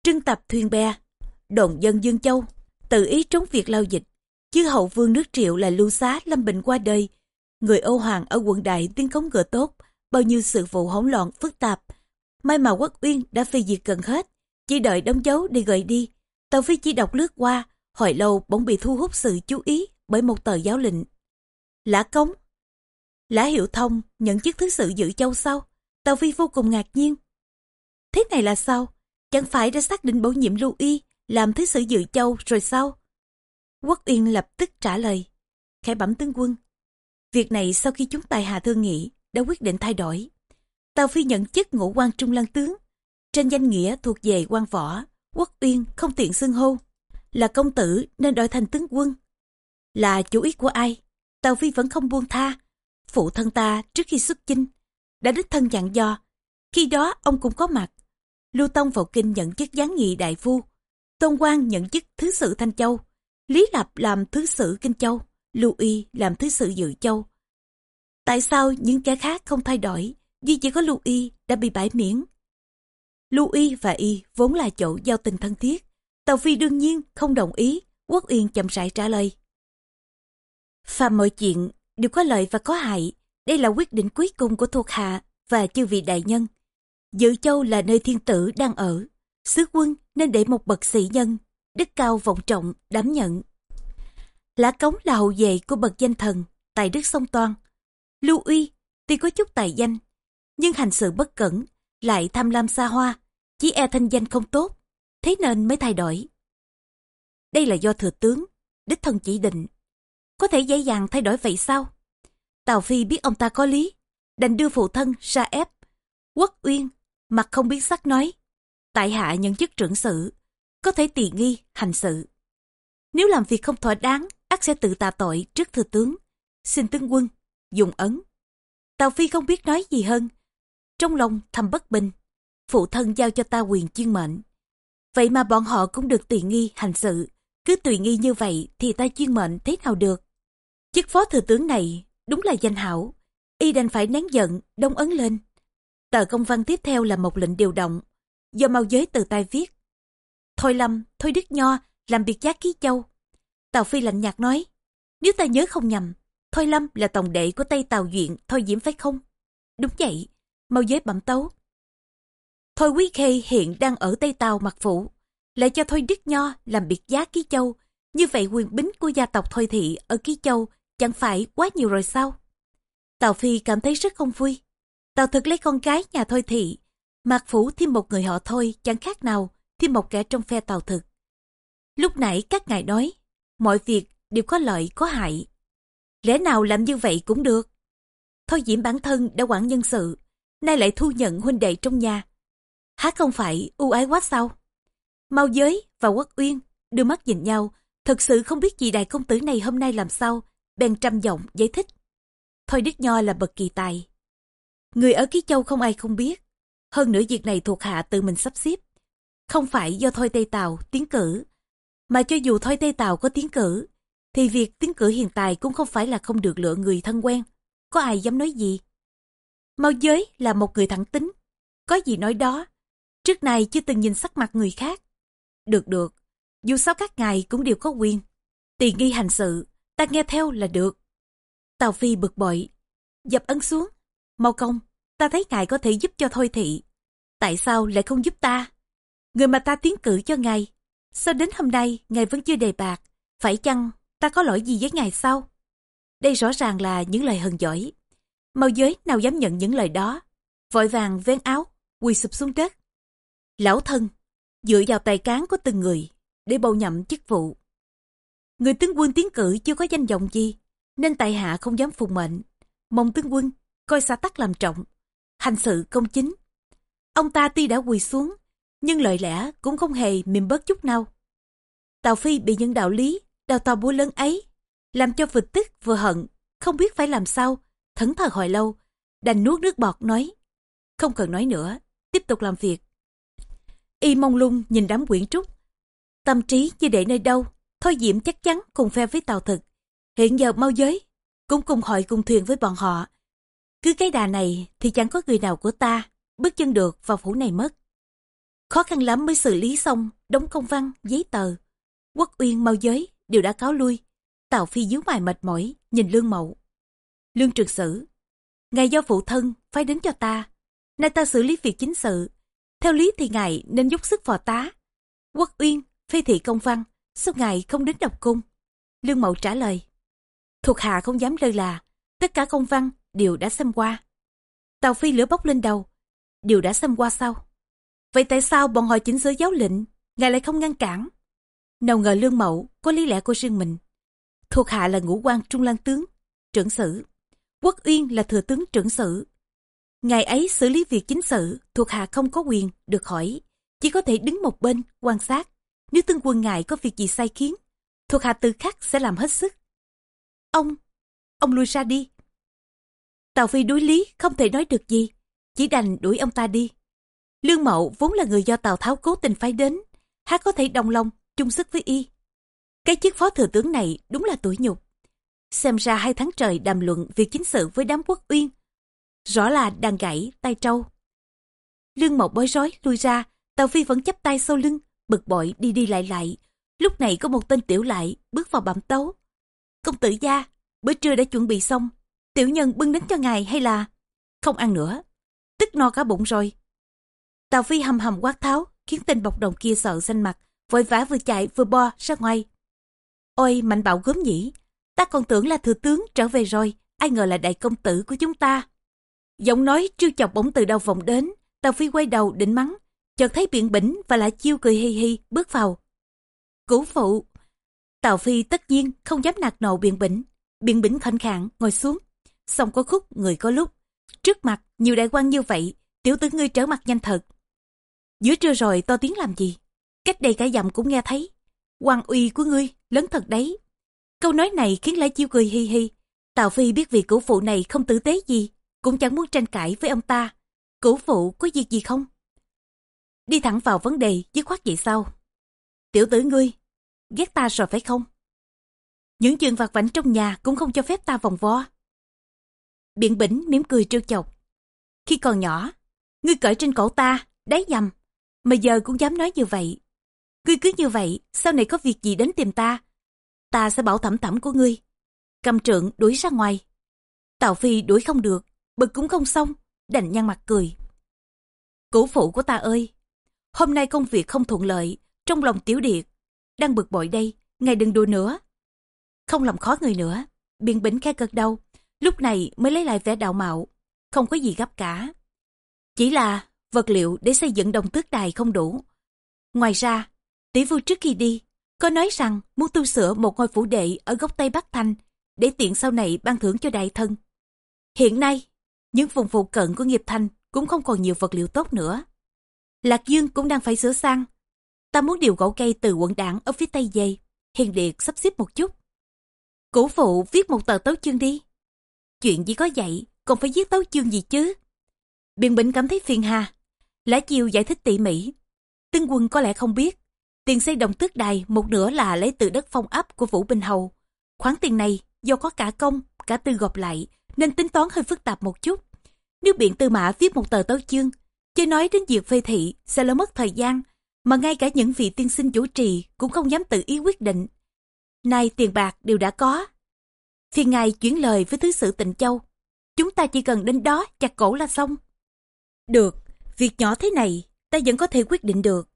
trưng tập thuyền bè, đồn dân Dương Châu, tự ý trốn việc lao dịch, chứ hậu vương nước triệu là lưu xá lâm bình qua đời. Người Âu Hoàng ở quận Đại tiếng cống ngựa tốt, bao nhiêu sự vụ hỗn loạn phức tạp. May mà Quốc Uyên đã phê diệt gần hết, chỉ đợi đóng dấu để gợi đi. Tàu Phi chỉ đọc lướt qua, hồi lâu bỗng bị thu hút sự chú ý bởi một tờ giáo lệnh. Lã Cống Lã Hiệu Thông nhận chức thứ sự giữ châu sau. Tàu Phi vô cùng ngạc nhiên. Thế này là sao? Chẳng phải đã xác định bổ nhiệm Lưu Y làm thứ sử dự châu rồi sao? Quốc Uyên lập tức trả lời. Khải bẩm tướng quân. Việc này sau khi chúng tài hạ thương nghị đã quyết định thay đổi. Tào Phi nhận chức ngũ quan trung lăng tướng. Trên danh nghĩa thuộc về quan võ, Quốc Uyên không tiện xưng hô. Là công tử nên đổi thành tướng quân. Là chủ ý của ai? Tào Phi vẫn không buông tha. Phụ thân ta trước khi xuất chinh đã đích thân dặn dò. Khi đó ông cũng có mặt. Lưu Tông vào kinh nhận chức gián nghị đại phu. Tôn Quang nhận chức thứ sự Thanh Châu. Lý Lập làm thứ sử Kinh Châu. Lưu Y làm thứ sử Dự Châu. Tại sao những kẻ khác không thay đổi, duy chỉ có Lưu Y đã bị bãi miễn? Lưu Y và Y vốn là chỗ giao tình thân thiết. Tàu Phi đương nhiên không đồng ý, Quốc Uyên chậm rãi trả lời. Phạm mọi chuyện đều có lợi và có hại. Đây là quyết định cuối cùng của thuộc hạ và chư vị đại nhân. Dự châu là nơi thiên tử đang ở. Sứ quân nên để một bậc sĩ nhân, đức cao vọng trọng, đảm nhận. Lã Cống là hậu vệ của bậc danh thần, tài đức song toan. Lưu Uy tuy có chút tài danh, nhưng hành sự bất cẩn, lại tham lam xa hoa, chỉ e thanh danh không tốt, thế nên mới thay đổi. Đây là do thừa tướng, đích thân chỉ định. Có thể dễ dàng thay đổi vậy sao? Tào Phi biết ông ta có lý, đành đưa phụ thân ra ép. Quốc Uyên, mặt không biết sắc nói, tại hạ nhận chức trưởng sự, có thể tỳ nghi, hành sự. Nếu làm việc không thỏa đáng, ác sẽ tự tạ tội trước thừa tướng. Xin tướng quân, dùng ấn. Tào Phi không biết nói gì hơn. Trong lòng thầm bất bình, phụ thân giao cho ta quyền chuyên mệnh. Vậy mà bọn họ cũng được tùy nghi hành sự. Cứ tùy nghi như vậy thì ta chuyên mệnh thế nào được. Chức phó thừa tướng này đúng là danh hảo. Y đành phải nén giận, đông ấn lên. Tờ công văn tiếp theo là một lệnh điều động, do mau giới từ tay viết. Thôi Lâm, Thôi Đức Nho làm việc giác ký châu. Tào Phi lạnh nhạt nói, nếu ta nhớ không nhầm, Thôi Lâm là tổng đệ của Tây Tào Duyện Thôi Diễm phải không? Đúng vậy, mau giới bẩm tấu. Thôi Quý Khê hiện đang ở Tây Tào mặc phủ, lại cho Thôi Đức Nho làm biệt giá Ký Châu. Như vậy quyền bính của gia tộc Thôi Thị ở Ký Châu chẳng phải quá nhiều rồi sao? Tào Phi cảm thấy rất không vui. Tào thực lấy con gái nhà Thôi Thị, mặc phủ thêm một người họ Thôi chẳng khác nào thêm một kẻ trong phe tàu thực. Lúc nãy các ngài nói, mọi việc đều có lợi có hại. Lẽ nào làm như vậy cũng được? Thôi Diễm bản thân đã quản nhân sự, nay lại thu nhận huynh đệ trong nhà. Há không phải ưu ái quá sao? Mau giới và Quốc Uyên đưa mắt nhìn nhau, thật sự không biết gì đại công tử này hôm nay làm sao, bèn trầm giọng giải thích. Thôi Đức Nho là bậc kỳ tài. Người ở Ký Châu không ai không biết. Hơn nữa việc này thuộc hạ tự mình sắp xếp. Không phải do Thôi Tây Tàu tiến cử, mà cho dù Thôi Tây Tàu có tiến cử, thì việc tiến cử hiện tại cũng không phải là không được lựa người thân quen. Có ai dám nói gì? Mao giới là một người thẳng tính. Có gì nói đó. Trước này chưa từng nhìn sắc mặt người khác. Được được. Dù sao các ngài cũng đều có quyền. Tỳ nghi hành sự. Ta nghe theo là được. Tào Phi bực bội. Dập ấn xuống. Mau công. Ta thấy ngài có thể giúp cho Thôi Thị. Tại sao lại không giúp ta? Người mà ta tiến cử cho ngài. Sao đến hôm nay ngài vẫn chưa đề bạc? Phải chăng ta có lỗi gì với ngài sao? Đây rõ ràng là những lời hờn giỏi. Mao giới nào dám nhận những lời đó. Vội vàng vén áo, quỳ sụp xuống đất. Lão thân, dựa vào tài cán của từng người để bầu nhậm chức vụ. Người tướng quân tiến cử chưa có danh vọng gì, nên tại hạ không dám phụng mệnh. Mong tướng quân coi xã tắc làm trọng, hành sự công chính. Ông ta tuy đã quỳ xuống, nhưng lời lẽ cũng không hề mềm bớt chút nào. Tào Phi bị những đạo lý đào tàu búa lớn ấy, làm cho vừa tức vừa hận, không biết phải làm sao, thẫn thờ hồi lâu, đành nuốt nước bọt nói. Không cần nói nữa, tiếp tục làm việc. Y mông lung nhìn đám quyển trúc. Tâm trí như để nơi đâu, thôi diễm chắc chắn cùng phe với tàu thực. Hiện giờ mau giới, cũng cùng hội cùng thuyền với bọn họ. Cứ cái đà này thì chẳng có người nào của ta bước chân được vào phủ này mất. Khó khăn lắm mới xử lý xong đóng công văn, giấy tờ. Quốc uyên mau giới đều đã cáo lui. Tào Phi díu mày mệt mỏi, nhìn Lương Mậu. Lương Trực Sử. ngài do phụ thân phải đến cho ta. Nay ta xử lý việc chính sự. Theo lý thì ngài nên giúp sức phò tá. Quốc uyên, phê thị công văn, sao ngài không đến đọc cung? Lương Mậu trả lời. Thuộc hạ không dám lơ là, tất cả công văn đều đã xem qua. Tàu phi lửa bốc lên đầu, đều đã xem qua sau. Vậy tại sao bọn họ chỉnh sửa giáo lệnh, ngài lại không ngăn cản? Nào ngờ Lương Mậu có lý lẽ của riêng mình. Thuộc hạ là ngũ quan trung lang tướng, trưởng sử. Quốc Uyên là thừa tướng trưởng sử. Ngài ấy xử lý việc chính sự, thuộc hạ không có quyền được hỏi, chỉ có thể đứng một bên quan sát. Nếu tướng quân ngài có việc gì sai khiến, thuộc hạ từ khắc sẽ làm hết sức. Ông, ông lui ra đi. Tào Phi đối lý không thể nói được gì, chỉ đành đuổi ông ta đi. Lương Mậu vốn là người do Tào Tháo cố tình phái đến, há có thể đồng lòng, chung sức với y. Cái chức phó thừa tướng này đúng là tuổi nhục. Xem ra hai tháng trời đàm luận việc chính sự với đám quốc uyên. Rõ là đang gãy tay trâu. Lương Mậu bối rối lui ra, Tào Phi vẫn chấp tay sau lưng, bực bội đi đi lại lại. Lúc này có một tên tiểu lại bước vào bẩm tấu. Công tử gia, bữa trưa đã chuẩn bị xong. Tiểu nhân bưng đến cho ngài hay là... Không ăn nữa. Tức no cả bụng rồi. Tào Phi hầm hầm quát tháo, khiến tên bọc đồng kia sợ xanh mặt, vội vã vừa chạy vừa bo ra ngoài. Ôi mạnh bạo gớm nhỉ, ta còn tưởng là thừa tướng trở về rồi, ai ngờ là đại công tử của chúng ta. Giọng nói trêu chọc bỗng từ đầu vọng đến, Tào Phi quay đầu định mắng, chợt thấy biện bỉnh và lại chiêu cười hi hi bước vào. Cửu phụ, Tào Phi tất nhiên không dám nạt nộ biện bỉnh, biện bỉnh khẩn khạng ngồi xuống, xong có khúc người có lúc. Trước mặt nhiều đại quan như vậy, tiểu tử ngươi trở mặt nhanh thật. Giữa trưa rồi to tiếng làm gì? Cách đây cả dặm cũng nghe thấy. quan uy của ngươi lớn thật đấy. Câu nói này khiến Lã Chiêu cười hi hi. Tào Phi biết vị cửu phụ này không tử tế gì, cũng chẳng muốn tranh cãi với ông ta. Cửu phụ có việc gì không? Đi thẳng vào vấn đề, dứt khoát vậy sao? Tiểu tử ngươi, ghét ta rồi phải không? Những chuyện vặt vảnh trong nhà cũng không cho phép ta vòng vo. Biện bỉnh mỉm cười trêu chọc. Khi còn nhỏ, ngươi cởi trên cổ ta, đáy dầm, mà giờ cũng dám nói như vậy. Ngươi cứ như vậy, sau này có việc gì đến tìm ta, ta sẽ bảo thẩm thẩm của ngươi. Cầm trượng đuổi ra ngoài. Tào Phi đuổi không được, bực cũng không xong, đành nhăn mặt cười. Cũ phụ của ta ơi, hôm nay công việc không thuận lợi, trong lòng tiểu điệt, đang bực bội đây, ngài đừng đùa nữa. Không làm khó người nữa, biên bỉnh khe cực đầu, lúc này mới lấy lại vẻ đạo mạo, không có gì gấp cả. Chỉ là vật liệu để xây dựng đồng tước đài không đủ. Ngoài ra, tỷ vua trước khi đi, có nói rằng muốn tu sửa một ngôi phủ đệ ở góc Tây Bắc Thanh để tiện sau này ban thưởng cho đại thân. Hiện nay, những vùng phụ cận của nghiệp thanh cũng không còn nhiều vật liệu tốt nữa. Lạc Dương cũng đang phải sửa sang. Ta muốn điều gỗ cây từ quận đảng ở phía Tây về, hiền điệt sắp xếp một chút. Cổ phụ viết một tờ tấu chương đi. Chuyện gì có vậy, còn phải viết tấu chương gì chứ? Biện Bỉnh cảm thấy phiền hà. Lã Chiêu giải thích tỉ mỉ. Tương quân có lẽ không biết. Tiền xây đồng tước đài một nửa là lấy từ đất phong ấp của Vũ Bình Hầu. Khoản tiền này do có cả công, cả tư gộp lại, nên tính toán hơi phức tạp một chút. Nếu biện tư mã viết một tờ tấu chương, chưa nói đến việc phê thị sẽ lỡ mất thời gian, mà ngay cả những vị tiên sinh chủ trì cũng không dám tự ý quyết định. Nay tiền bạc đều đã có. thì ngài chuyển lời với thứ sự tịnh châu. Chúng ta chỉ cần đến đó chặt cổ là xong. Được, việc nhỏ thế này, ta vẫn có thể quyết định được.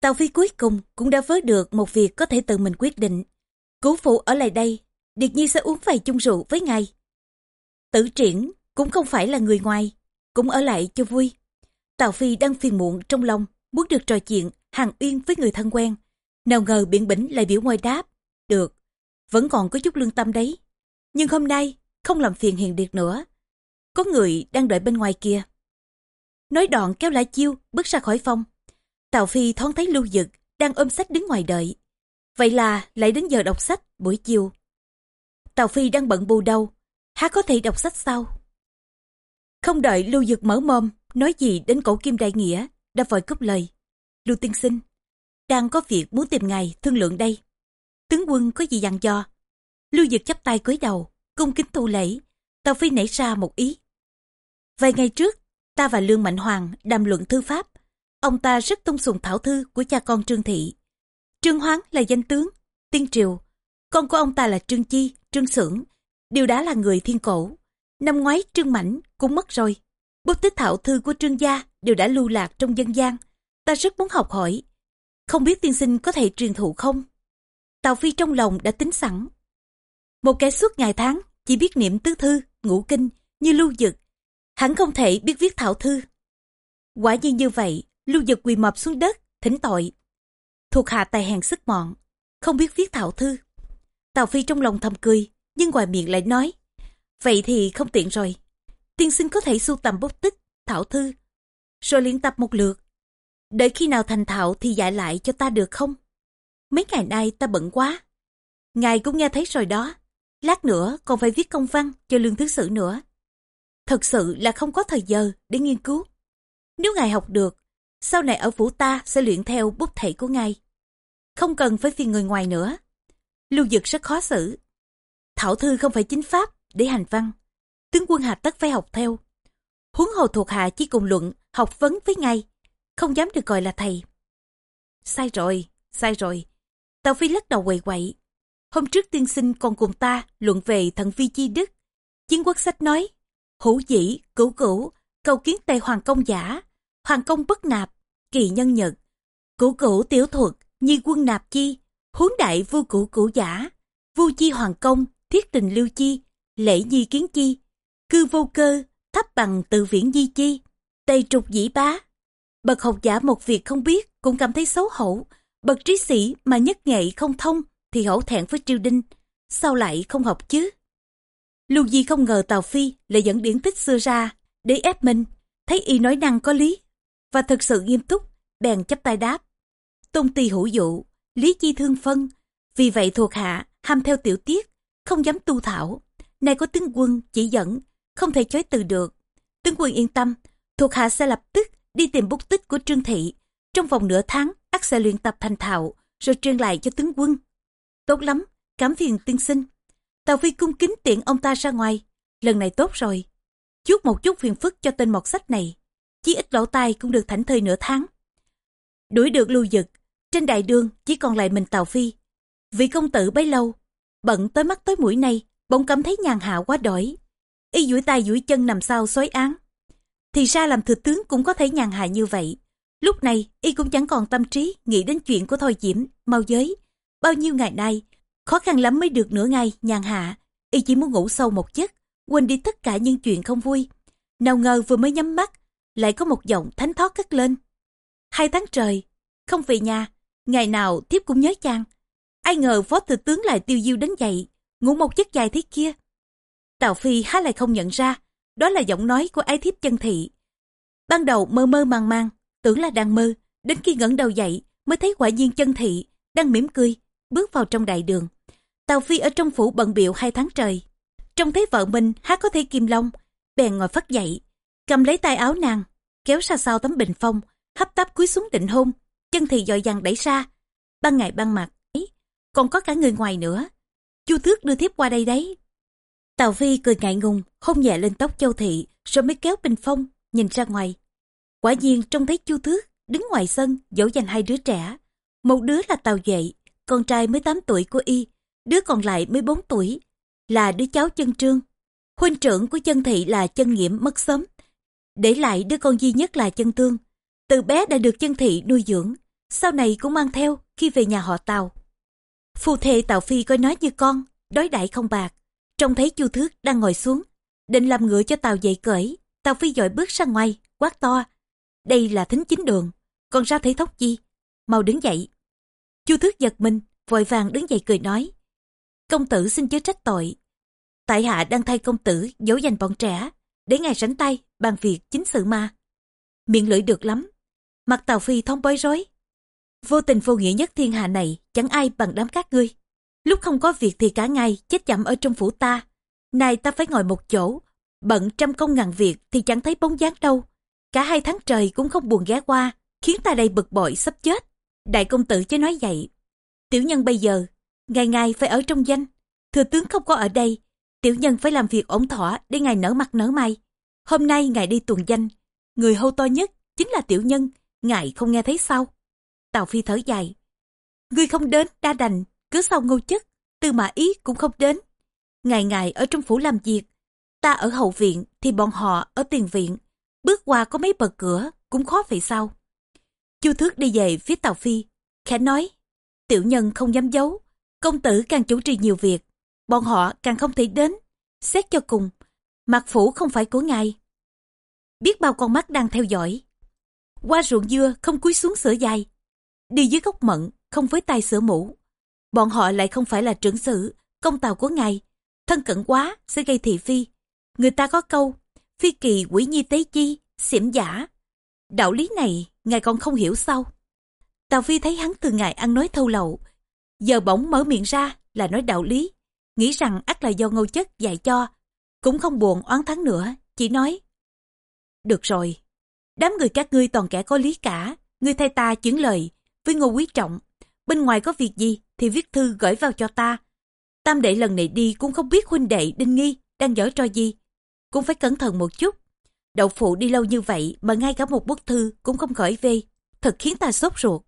Tàu Phi cuối cùng cũng đã vớ được một việc có thể tự mình quyết định. Cứu phụ ở lại đây, Điệt Nhi sẽ uống vài chung rượu với ngài. Tử triển cũng không phải là người ngoài, cũng ở lại cho vui. Tào Phi đang phiền muộn trong lòng, muốn được trò chuyện hàng uyên với người thân quen. Nào ngờ biển bỉnh lại biểu ngoài đáp. Được, vẫn còn có chút lương tâm đấy. Nhưng hôm nay, không làm phiền hiền điệt nữa. Có người đang đợi bên ngoài kia. Nói đoạn kéo lại chiêu, bước ra khỏi phòng. Tào Phi thoáng thấy Lưu Dực đang ôm sách đứng ngoài đợi. Vậy là lại đến giờ đọc sách buổi chiều. Tào Phi đang bận bù đầu, há có thể đọc sách sao? Không đợi Lưu Dực mở mồm, nói gì đến cổ kim đại nghĩa, đã vội cúp lời. Lưu tiên sinh, đang có việc muốn tìm ngài thương lượng đây. Tướng quân có gì dặn dò? Lưu Dực chắp tay cúi đầu, cung kính tu lễ. Tào Phi nảy ra một ý. Vài ngày trước, ta và Lương Mạnh Hoàng đàm luận thư pháp. Ông ta rất tôn sùng thảo thư của cha con Trương Thị. Trương Hoáng là danh tướng, tiên triều. Con của ông ta là Trương Chi, Trương Sưởng, đều đã là người thiên cổ. Năm ngoái Trương Mảnh cũng mất rồi. Bút tích thảo thư của Trương gia đều đã lưu lạc trong dân gian. Ta rất muốn học hỏi. Không biết tiên sinh có thể truyền thụ không? Tào Phi trong lòng đã tính sẵn. Một kẻ suốt ngày tháng chỉ biết niệm tứ thư, ngũ kinh như lưu dực. Hắn không thể biết viết thảo thư. Quả nhiên như vậy, lưu dực quỳ mập xuống đất, thỉnh tội. Thuộc hạ tài hèn sức mọn, không biết viết thảo thư. Tào Phi trong lòng thầm cười, nhưng ngoài miệng lại nói. Vậy thì không tiện rồi. Tiên sinh có thể sưu tầm bút tích, thảo thư, rồi luyện tập một lượt. Đợi khi nào thành thạo thì dạy lại cho ta được không? Mấy ngày nay ta bận quá. Ngài cũng nghe thấy rồi đó. Lát nữa còn phải viết công văn cho lương thứ sử nữa. Thật sự là không có thời giờ để nghiên cứu. Nếu ngài học được, sau này ở phủ ta sẽ luyện theo bút thể của ngài. Không cần phải phiền người ngoài nữa. Lưu Dực rất khó xử. Thảo thư không phải chính pháp để hành văn. Tướng quân hà tất phải học theo. Huống hồ thuộc hạ chỉ cùng luận, học vấn với ngài. Không dám được gọi là thầy. Sai rồi, sai rồi. Tào Phi lắc đầu quậy quậy. Hôm trước tiên sinh còn cùng ta luận về thần vi chi đức. Chiến quốc sách nói, hữu dĩ, cửu cửu, cầu kiến tề hoàng công giả, hoàng công bất nạp, kỳ nhân nhật, cửu cửu tiểu thuật, nhi quân nạp chi, huống đại vua cửu cửu giả, vua chi hoàng công, thiết tình lưu chi, lễ nhi kiến chi, cư vô cơ, thấp bằng tự viễn di chi, tây trục dĩ bá. Bậc học giả một việc không biết cũng cảm thấy xấu hổ, bậc trí sĩ mà nhất nghệ không thông thì hổ thẹn với triều đinh, sao lại không học chứ? Lưu Di không ngờ Tào Phi lại dẫn điển tích xưa ra để ép mình, thấy y nói năng có lý và thực sự nghiêm túc, bèn chấp tay đáp. Tôn tì hữu dụ, lý chi thương phân, vì vậy thuộc hạ ham theo tiểu tiết, không dám tu thảo. Nay có tướng quân chỉ dẫn, không thể chối từ được. Tướng quân yên tâm, thuộc hạ sẽ lập tức đi tìm bút tích của Trương Thị. Trong vòng nửa tháng, ắt sẽ luyện tập thành thạo, rồi truyền lại cho tướng quân. Tốt lắm, cảm phiền tiên sinh. Tào Phi cung kính tiện ông ta ra ngoài. Lần này tốt rồi. Chút một chút phiền phức cho tên mọt sách này. Chí ít lỗ tai cũng được thảnh thơi nửa tháng. Đuổi được lưu dực, trên đại đường chỉ còn lại mình Tào Phi. Vị công tử bấy lâu, bận tới mắt tới mũi này, bỗng cảm thấy nhàn hạ quá đổi. Y duỗi tay duỗi chân nằm sau xói án. Thì ra làm thừa tướng cũng có thể nhàn hạ như vậy. Lúc này, y cũng chẳng còn tâm trí nghĩ đến chuyện của Thôi Diễm, mau giới. Bao nhiêu ngày nay, khó khăn lắm mới được nửa ngày nhàn hạ. Y chỉ muốn ngủ sâu một giấc, quên đi tất cả những chuyện không vui. Nào ngờ vừa mới nhắm mắt, lại có một giọng thánh thót cất lên. Hai tháng trời, không về nhà, ngày nào thiếp cũng nhớ chàng. Ai ngờ phó thừa tướng lại tiêu diêu đến dậy, ngủ một giấc dài thế kia. Tào Phi há lại không nhận ra, đó là giọng nói của ái thiếp chân thị. Ban đầu mơ mơ màng màng, tưởng là đang mơ, đến khi ngẩng đầu dậy mới thấy quả nhiên chân thị, đang mỉm cười, bước vào trong đại đường. Tào Phi ở trong phủ bận biệu hai tháng trời. Trông thấy vợ mình há có thể kim long, bèn ngồi phất dậy, cầm lấy tay áo nàng, kéo ra sau tấm bình phong, hấp tấp cúi xuống định hôn, chân thị dội dàng đẩy ra. Ban ngày ban mặt, còn có cả người ngoài nữa. Chu Thước đưa thiếp qua đây đấy. Tào Phi cười ngại ngùng, hôn nhẹ lên tóc Châu Thị, rồi mới kéo bình phong, nhìn ra ngoài. Quả nhiên trông thấy Chu Thước đứng ngoài sân dỗ dành hai đứa trẻ. Một đứa là Tào Duệ, con trai mới 8 tuổi của y, đứa còn lại mới 4 tuổi, là đứa cháu chân trương. Huynh trưởng của chân thị là chân nghiễm mất sớm, để lại đứa con duy nhất là chân tương. Từ bé đã được chân thị nuôi dưỡng, sau này cũng mang theo khi về nhà họ tàu. Phu thê Tào Phi coi nói như con, đối đại không bạc. Trông thấy Chu Thước đang ngồi xuống, định làm ngựa cho tàu dậy cởi. Tào Phi dội bước ra ngoài, quát to. Đây là thính chính đường, còn ra thấy thóc chi? Mau đứng dậy. Chu Thước giật mình, vội vàng đứng dậy cười nói. Công tử xin chớ trách tội. Tại hạ đang thay công tử giấu dành bọn trẻ, để ngài rảnh tay, bàn việc chính sự mà. Miệng lưỡi được lắm. Mặt tàu Phi thông bối rối. Vô tình vô nghĩa nhất thiên hạ này, chẳng ai bằng đám các ngươi. Lúc không có việc thì cả ngày chết chậm ở trong phủ ta. Nay ta phải ngồi một chỗ, bận trăm công ngàn việc thì chẳng thấy bóng dáng đâu. Cả hai tháng trời cũng không buồn ghé qua, khiến ta đây bực bội sắp chết. Đại công tử chớ nói vậy. Tiểu nhân bây giờ, ngày ngày phải ở trong danh. Thừa tướng không có ở đây, tiểu nhân phải làm việc ổn thỏa để ngài nở mặt nở mày. Hôm nay ngài đi tuần danh, người hô to nhất chính là tiểu nhân, ngài không nghe thấy sao? Tào Phi thở dài. Ngươi không đến, đa đành, cứ sau ngô chức tư mã ý cũng không đến. Ngày ngày ở trong phủ làm việc, Ta ở hậu viện thì bọn họ ở tiền viện. Bước qua có mấy bậc cửa cũng khó vậy sao? Chu Thước đi về phía Tàu Phi. Khẽ nói, tiểu nhân không dám giấu. Công tử càng chủ trì nhiều việc. Bọn họ càng không thể đến. Xét cho cùng, mặt phủ không phải của ngài. Biết bao con mắt đang theo dõi. Qua ruộng dưa không cúi xuống sửa dài. Đi dưới gốc mận, không với tay sửa mũ. Bọn họ lại không phải là trưởng sự, công tàu của ngài. Thân cận quá sẽ gây thị phi. Người ta có câu, phi kỳ quỷ nhi tế chi, xỉm giả. Đạo lý này, ngài còn không hiểu sao? Tào Phi thấy hắn từ ngày ăn nói thâu lậu, giờ bỗng mở miệng ra là nói đạo lý, nghĩ rằng ắt là do ngô chất dạy cho, cũng không buồn oán thắng nữa, chỉ nói. Được rồi, đám người các ngươi toàn kẻ có lý cả, ngươi thay ta chứng lời với ngô quý trọng, bên ngoài có việc gì thì viết thư gửi vào cho ta. Tam đệ lần này đi cũng không biết huynh đệ đinh nghi đang giở trò gì, cũng phải cẩn thận một chút. Đậu phụ đi lâu như vậy mà ngay cả một bức thư cũng không khỏi về, thật khiến ta sốt ruột.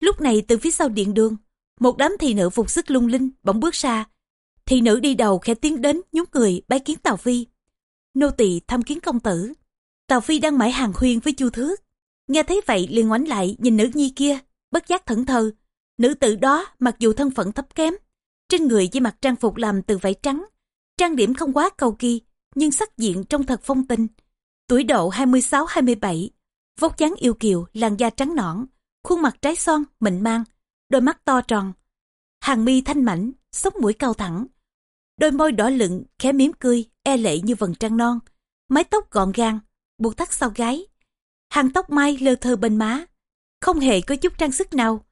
Lúc này từ phía sau điện đường, một đám thị nữ phục sức lung linh bỗng bước ra. Thị nữ đi đầu khẽ tiến đến nhún người bái kiến Tào Phi. Nô tỳ thăm kiến công tử. Tào Phi đang mãi hàng khuyên với Chu Thước. Nghe thấy vậy liền ngoảnh lại nhìn nữ nhi kia, bất giác thẫn thờ. Nữ tử đó mặc dù thân phận thấp kém, trên người chỉ mặc trang phục làm từ vải trắng. Trang điểm không quá cầu kỳ, nhưng sắc diện trông thật phong tình. Tuổi độ 26-27, vóc dáng yêu kiều, làn da trắng nõn, khuôn mặt trái son, mịn mang, đôi mắt to tròn, hàng mi thanh mảnh, sống mũi cao thẳng, đôi môi đỏ lựng, khẽ mím cười, e lệ như vầng trăng non, mái tóc gọn gàng, buộc thắt sau gáy, hàng tóc mai lơ thơ bên má, không hề có chút trang sức nào.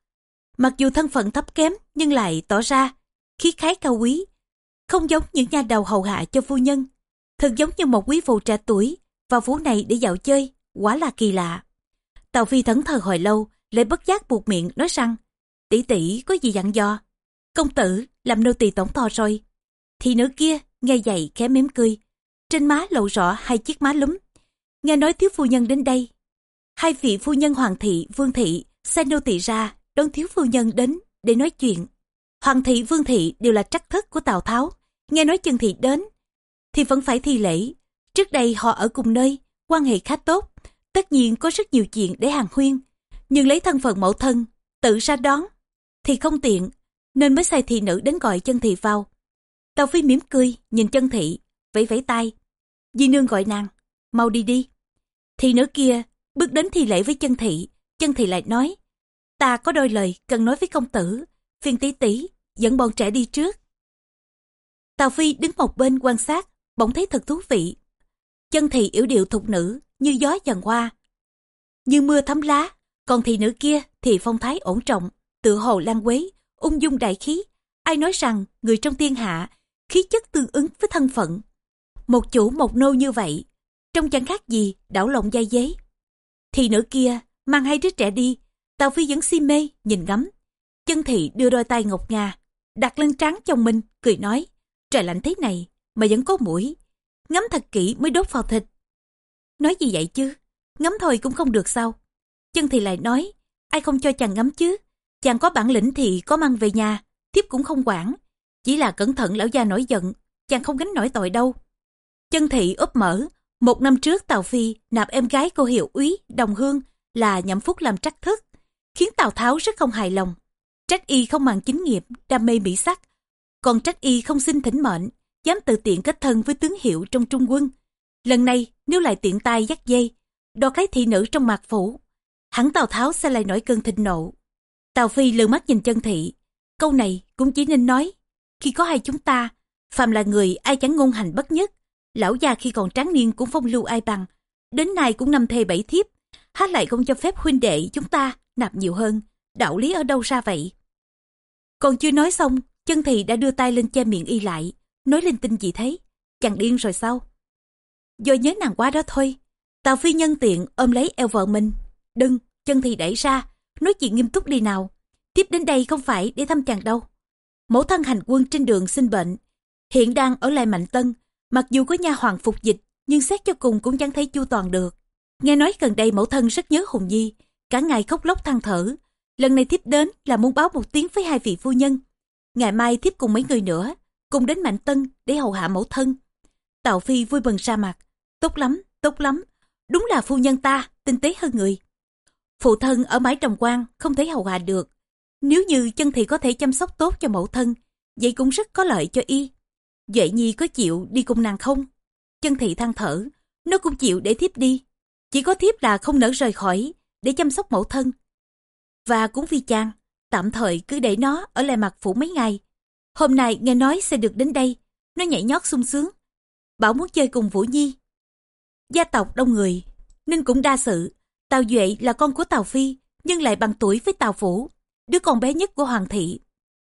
Mặc dù thân phận thấp kém nhưng lại tỏ ra khí khái cao quý, không giống những nhà đầu hầu hạ cho phu nhân, thật giống như một quý phụ trẻ tuổi vào phố này để dạo chơi, quá là kỳ lạ. Tàu Phi thẫn thờ hồi lâu, lại bất giác buộc miệng nói rằng tỷ tỷ có gì dặn dò? Công tử làm nô tỳ tổng thò rồi. Thì nữ kia nghe dậy khẽ mếm cười. Trên má lộ rõ hai chiếc má lúm. Nghe nói thiếu phu nhân đến đây. Hai vị phu nhân hoàng thị vương thị sai nô tỳ ra đón thiếu phu nhân đến để nói chuyện. Hoàng thị vương thị đều là trắc thất của tào tháo. Nghe nói chân thị đến thì vẫn phải thi lễ trước đây họ ở cùng nơi, quan hệ khá tốt, tất nhiên có rất nhiều chuyện để hàng huyên. Nhưng lấy thân phận mẫu thân, tự ra đón thì không tiện, nên mới sai thị nữ đến gọi chân thị vào. Tàu phi mỉm cười, nhìn chân thị, vẫy vẫy tay. Di nương gọi nàng, mau đi đi. Thị nữ kia bước đến thi lễ với chân thị chân thị lại nói, ta có đôi lời cần nói với công tử, phiền tí tí dẫn bọn trẻ đi trước. Tàu phi đứng một bên quan sát, bỗng thấy thật thú vị chân thị yếu điệu thục nữ như gió dần qua như mưa thấm lá còn thị nữ kia thì phong thái ổn trọng, tự hồ lan quế, ung dung đại khí. Ai nói rằng người trong thiên hạ, khí chất tương ứng với thân phận. Một chủ một nô như vậy, trong chẳng khác gì đảo lộn dây giấy. Thị nữ kia mang hai đứa trẻ đi, Tào Phi vẫn si mê, nhìn ngắm. Chân thị đưa đôi tay ngọc ngà, đặt lên trán chồng mình, cười nói, trời lạnh thế này mà vẫn có mũi, ngắm thật kỹ mới đốt vào thịt. Nói gì vậy chứ, ngắm thôi cũng không được sao. Chân thì lại nói, ai không cho chàng ngắm chứ? Chàng có bản lĩnh thì có mang về nhà, thiếp cũng không quản. Chỉ là cẩn thận lão gia nổi giận, chàng không gánh nổi tội đâu. Chân thị úp mở, một năm trước Tào Phi nạp em gái cô hiệu úy, đồng hương là nhậm phúc làm trắc thức, khiến Tào Tháo rất không hài lòng. Trách y không màng chính nghiệp, đam mê mỹ sắc, còn trách y không xin thỉnh mệnh, dám tự tiện kết thân với tướng hiệu trong trung quân. Lần này nếu lại tiện tay dắt dây, đo cái thị nữ trong mạc phủ, hẳn Tào Tháo sẽ lại nổi cơn thịnh nộ. Tào Phi lừa mắt nhìn chân thị. Câu này cũng chỉ nên nói. Khi có hai chúng ta, phàm là người ai chẳng ngôn hành bất nhất. Lão già khi còn tráng niên cũng phong lưu ai bằng. Đến nay cũng năm thê bảy thiếp. há lại không cho phép huynh đệ chúng ta nạp nhiều hơn. Đạo lý ở đâu ra vậy? Còn chưa nói xong, chân thị đã đưa tay lên che miệng y lại. Nói lên tin gì thấy? Chàng điên rồi sao? Do nhớ nàng quá đó thôi. Tào Phi nhân tiện ôm lấy eo vợ mình, Đừng, chân thì đẩy ra, nói chuyện nghiêm túc đi nào. Tiếp đến đây không phải để thăm chàng đâu. Mẫu thân hành quân trên đường sinh bệnh, hiện đang ở lại Mạnh Tân. Mặc dù có nha hoàng phục dịch, nhưng xét cho cùng cũng chẳng thấy chu toàn được. Nghe nói gần đây mẫu thân rất nhớ Hùng Nhi, cả ngày khóc lóc than thở. Lần này thiếp đến là muốn báo một tiếng với hai vị phu nhân. Ngày mai thiếp cùng mấy người nữa, cùng đến Mạnh Tân để hầu hạ mẫu thân. Tào Phi vui mừng ra mặt. Tốt lắm, tốt lắm. Đúng là phu nhân ta, tinh tế hơn người. Phụ thân ở mái trồng quan không thể hầu hạ được. Nếu như chân thị có thể chăm sóc tốt cho mẫu thân, vậy cũng rất có lợi cho y. Duệ Nhi có chịu đi cùng nàng không? Chân thị than thở, nó cũng chịu để thiếp đi. Chỉ có thiếp là không nỡ rời khỏi, để chăm sóc mẫu thân. Và cũng vì chàng, tạm thời cứ để nó ở lại mặt phủ mấy ngày. Hôm nay nghe nói sẽ được đến đây, nó nhảy nhót sung sướng. Bảo muốn chơi cùng Vũ Nhi. Gia tộc đông người, nên cũng đa sự. Tào Duệ là con của Tào Phi, nhưng lại bằng tuổi với Tào phủ đứa con bé nhất của Hoàng thị.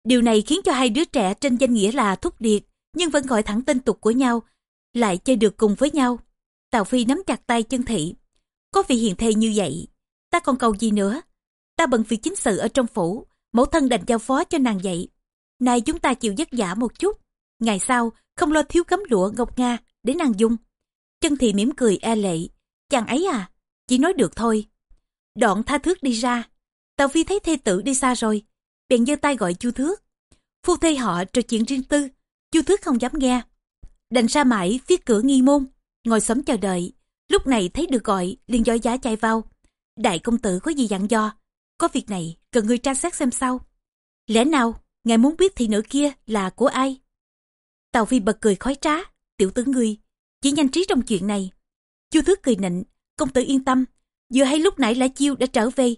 Điều này khiến cho hai đứa trẻ trên danh nghĩa là thúc điệt, nhưng vẫn gọi thẳng tên tục của nhau, lại chơi được cùng với nhau. Tào Phi nắm chặt tay chân thị. Có vị hiền thê như vậy, ta còn cầu gì nữa? Ta bận việc chính sự ở trong phủ, mẫu thân đành giao phó cho nàng dạy. Nay chúng ta chịu vất vả một chút, ngày sau không lo thiếu cấm lụa ngọc nga để nàng dung. Chân thị mỉm cười e lệ, chàng ấy à, chỉ nói được thôi. Đoạn tha thước đi ra, Tào Phi thấy thê tử đi xa rồi, bèn giơ tay gọi Chu Thước. Phu thê họ trò chuyện riêng tư, Chu Thước không dám nghe. Đành ra mãi phía cửa nghi môn, ngồi sớm chờ đợi. Lúc này thấy được gọi, liền dõi giá chạy vào. Đại công tử có gì dặn dò? Có việc này, cần người tra xét xem sau. Lẽ nào, ngài muốn biết thị nữ kia là của ai? Tào Phi bật cười khói trá, tiểu tử ngươi, chỉ nhanh trí trong chuyện này. Chu Thước cười nịnh, công tử yên tâm, vừa hay lúc nãy Lã Chiêu đã trở về.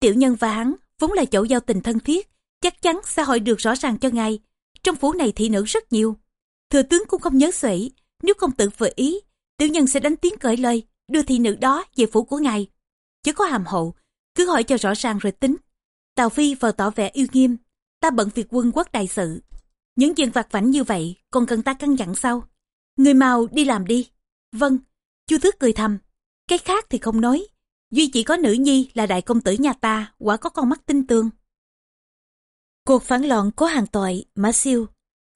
Tiểu nhân và hắn vốn là chỗ giao tình thân thiết, chắc chắn sẽ hỏi được rõ ràng cho ngài. Trong phủ này thị nữ rất nhiều. Thừa tướng cũng không nhớ xuể, nếu công tử vừa ý, tiểu nhân sẽ đánh tiếng cởi lời, đưa thị nữ đó về phủ của ngài. Chứ có hàm hậu, cứ hỏi cho rõ ràng rồi tính. Tào Phi vào tỏ vẻ yêu nghiêm, ta bận việc quân quốc đại sự. Những chuyện vặt vảnh như vậy còn cần ta căn dặn sau Người mau đi làm đi. Vâng, chu Thước cười thầm. Cái khác thì không nói. Duy chỉ có nữ nhi là đại công tử nhà ta, quả có con mắt tinh tường. Cuộc phản loạn có hàng tội, Mã Siêu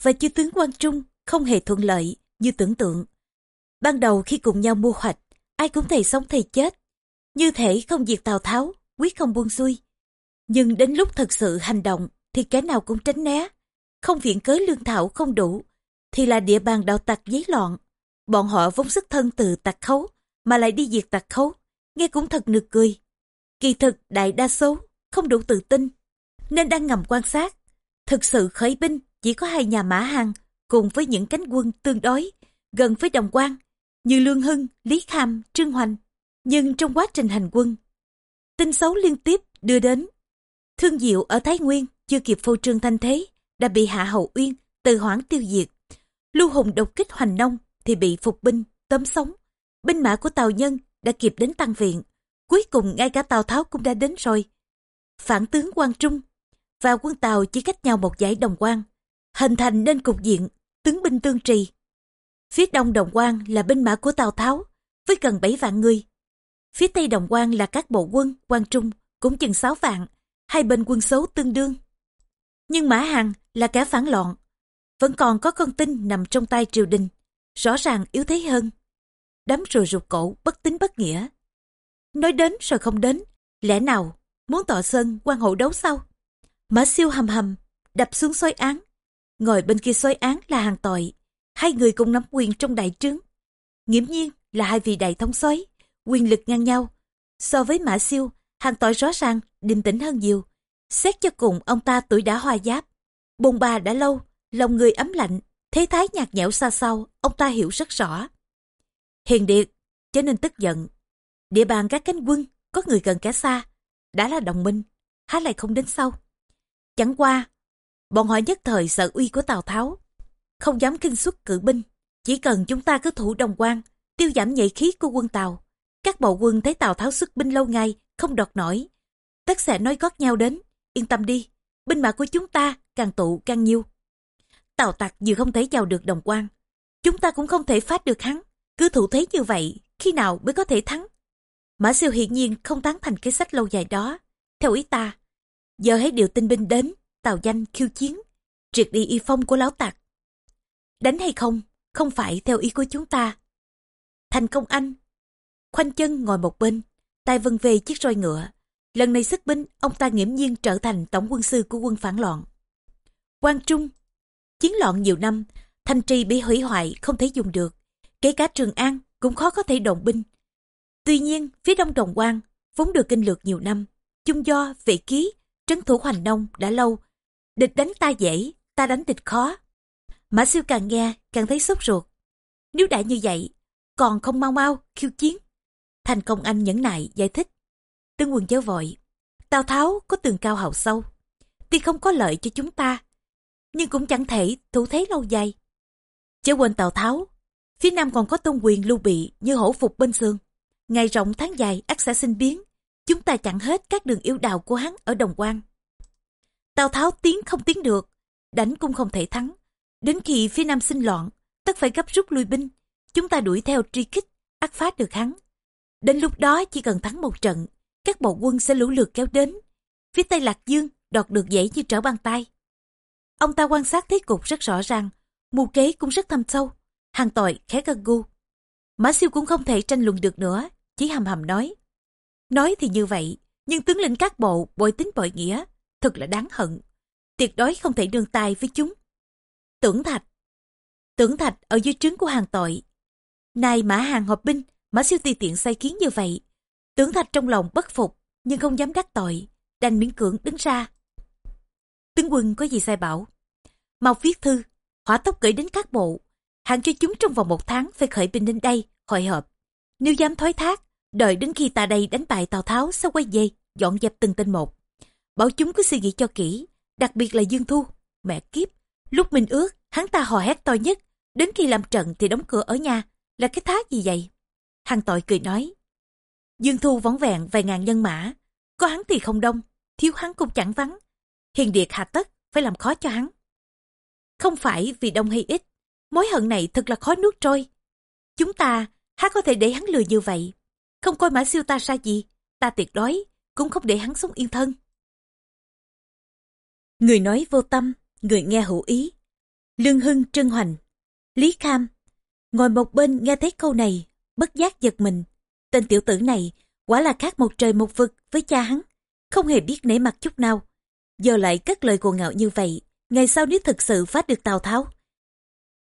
và chư tướng Quang Trung không hề thuận lợi như tưởng tượng. Ban đầu khi cùng nhau mua hoạch, ai cũng thầy sống thầy chết. Như thể không diệt Tào Tháo, quyết không buông xuôi. Nhưng đến lúc thật sự hành động thì cái nào cũng tránh né. Không viện cớ lương thảo không đủ, thì là địa bàn đạo tặc giấy loạn. Bọn họ vốn sức thân từ tặc khấu, mà lại đi diệt tặc khấu, nghe cũng thật nực cười. Kỳ thực đại đa số, không đủ tự tin, nên đang ngầm quan sát. Thực sự khởi binh chỉ có hai nhà mã hàng cùng với những cánh quân tương đối gần với đồng quan như Lương Hưng, Lý Kham, Trương Hoành. Nhưng trong quá trình hành quân, tin xấu liên tiếp đưa đến. Thương Diệu ở Thái Nguyên chưa kịp phô trương thanh thế, đã bị Hạ Hậu Uyên từ hoãn tiêu diệt. Lưu Hùng đột kích Hoành Nông thì bị phục binh, tóm sống. Binh mã của Tào Nhân đã kịp đến tăng viện. Cuối cùng ngay cả Tào Tháo cũng đã đến rồi. Phản tướng Quang Trung và quân Tàu chỉ cách nhau một dãy đồng quan, hình thành nên cục diện tướng binh tương trì. Phía đông đồng quan là binh mã của Tào Tháo với gần 7 vạn người. Phía tây đồng quan là các bộ quân quan trung cũng chừng 6 vạn, hai bên quân số tương đương. Nhưng Mã Hằng là kẻ phản loạn, vẫn còn có con tin nằm trong tay triều đình, rõ ràng yếu thế hơn. Đám rùa rụt cổ bất tính bất nghĩa. Nói đến rồi không đến, lẽ nào muốn tọa sơn quan hộ đấu sau? Mã siêu hầm hầm, đập xuống xói án. Ngồi bên kia xói án là hàng tội. Hai người cùng nắm quyền trong đại trướng. Nghiễm nhiên là hai vị đại thống soái quyền lực ngang nhau. So với Mã siêu, hàng tội rõ ràng, điềm tĩnh hơn nhiều. Xét cho cùng ông ta tuổi đã hoa giáp. Bồn bà đã lâu, lòng người ấm lạnh, thế thái nhạt nhẽo xa sau, ông ta hiểu rất rõ. Hiền điệt, cho nên tức giận. Địa bàn các cánh quân, có người gần cả xa, đã là đồng minh, há lại không đến sau. Chẳng qua, bọn họ nhất thời sợ uy của Tào Tháo, không dám kinh xuất cử binh. Chỉ cần chúng ta cứ thủ đồng quan, tiêu giảm nhạy khí của quân Tàu. Các bộ quân thấy Tào Tháo xuất binh lâu ngày, không đọt nổi. Tất sẽ nói gót nhau đến, yên tâm đi, binh mã của chúng ta càng tụ càng nhiều. Tào tặc vừa không thể vào được đồng quan, chúng ta cũng không thể phát được hắn. Cứ thủ thế như vậy, khi nào mới có thể thắng? Mã siêu hiển nhiên không tán thành cái sách lâu dài đó. Theo ý ta, giờ hãy điều tinh binh đến, tào danh khiêu chiến, triệt đi y phong của lão tặc. Đánh hay không, không phải theo ý của chúng ta. Thành công anh, khoanh chân ngồi một bên, tay vân về chiếc roi ngựa. Lần này xuất binh, ông ta nghiễm nhiên trở thành tổng quân sư của quân phản loạn. Quang Trung, chiến loạn nhiều năm, thành trì bị hủy hoại không thể dùng được. Kể cả Trường An cũng khó có thể động binh. Tuy nhiên, phía đông Đồng Quan vốn được kinh lược nhiều năm, chung do vệ ký, trấn thủ hoành nông đã lâu. Địch đánh ta dễ, ta đánh địch khó. Mã siêu càng nghe, càng thấy sốt ruột. Nếu đã như vậy, còn không mau mau, khiêu chiến. Thành công anh nhẫn nại, giải thích. Tướng quân chớ vội. Tào Tháo có tường cao hậu sâu. Tuy không có lợi cho chúng ta, nhưng cũng chẳng thể thủ thế lâu dài. Chớ quên Tào Tháo, phía nam còn có tôn quyền lưu bị như hổ phục bên xương. Ngày rộng tháng dài ắt sẽ sinh biến, chúng ta chặn hết các đường yêu đào của hắn ở Đồng Quan. Tào Tháo tiến không tiến được, đánh cũng không thể thắng. Đến khi phía nam sinh loạn, tất phải gấp rút lui binh, chúng ta đuổi theo truy kích, ắt phá được hắn. Đến lúc đó chỉ cần thắng một trận, các bộ quân sẽ lũ lượt kéo đến. Phía Tây Lạc Dương đoạt được dễ như trở bàn tay. Ông ta quan sát thế cục rất rõ ràng, mưu kế cũng rất thâm sâu. Hàng tội khẽ gân gu. Mã siêu cũng không thể tranh luận được nữa, chỉ hầm hầm nói. Nói thì như vậy, nhưng tướng lĩnh các bộ bội tính bội nghĩa, thật là đáng hận. Tuyệt đối không thể đương tay với chúng. Tưởng thạch. Tưởng thạch ở dưới trướng của hàng tội. Này mã hàng họp binh, mã siêu tùy tiện sai kiến như vậy. Tưởng thạch trong lòng bất phục, nhưng không dám đắc tội, đành miễn cưỡng đứng ra. Tướng quân có gì sai bảo? Mau viết thư, hỏa tốc gửi đến các bộ. Hạn cho chúng trong vòng một tháng phải khởi binh đến đây, hội họp. Nếu dám thoái thác, đợi đến khi ta đây đánh bại Tào Tháo sau quay về, dọn dẹp từng tên một. Bảo chúng cứ suy nghĩ cho kỹ, đặc biệt là Dương Thu. Mẹ kiếp, lúc mình ước, hắn ta hò hét to nhất, đến khi làm trận thì đóng cửa ở nhà, là cái thá gì vậy? Hàng tội cười nói, Dương Thu võng vẹn vài ngàn nhân mã, có hắn thì không đông, thiếu hắn cũng chẳng vắng. Hiền Điệt hạ tất phải làm khó cho hắn. Không phải vì đông hay ít, mối hận này thật là khó nuốt trôi. Chúng ta há có thể để hắn lừa như vậy. Không coi mã siêu ta sai gì, ta tuyệt đối cũng không để hắn sống yên thân. Người nói vô tâm, người nghe hữu ý. Lương Hưng trân hoành, Lý Kham, ngồi một bên nghe thấy câu này, bất giác giật mình. Tên tiểu tử này quả là khác một trời một vực với cha hắn, không hề biết nể mặt chút nào. Giờ lại cất lời cuồng ngạo như vậy, ngày sau nếu thực sự phát được Tào Tháo.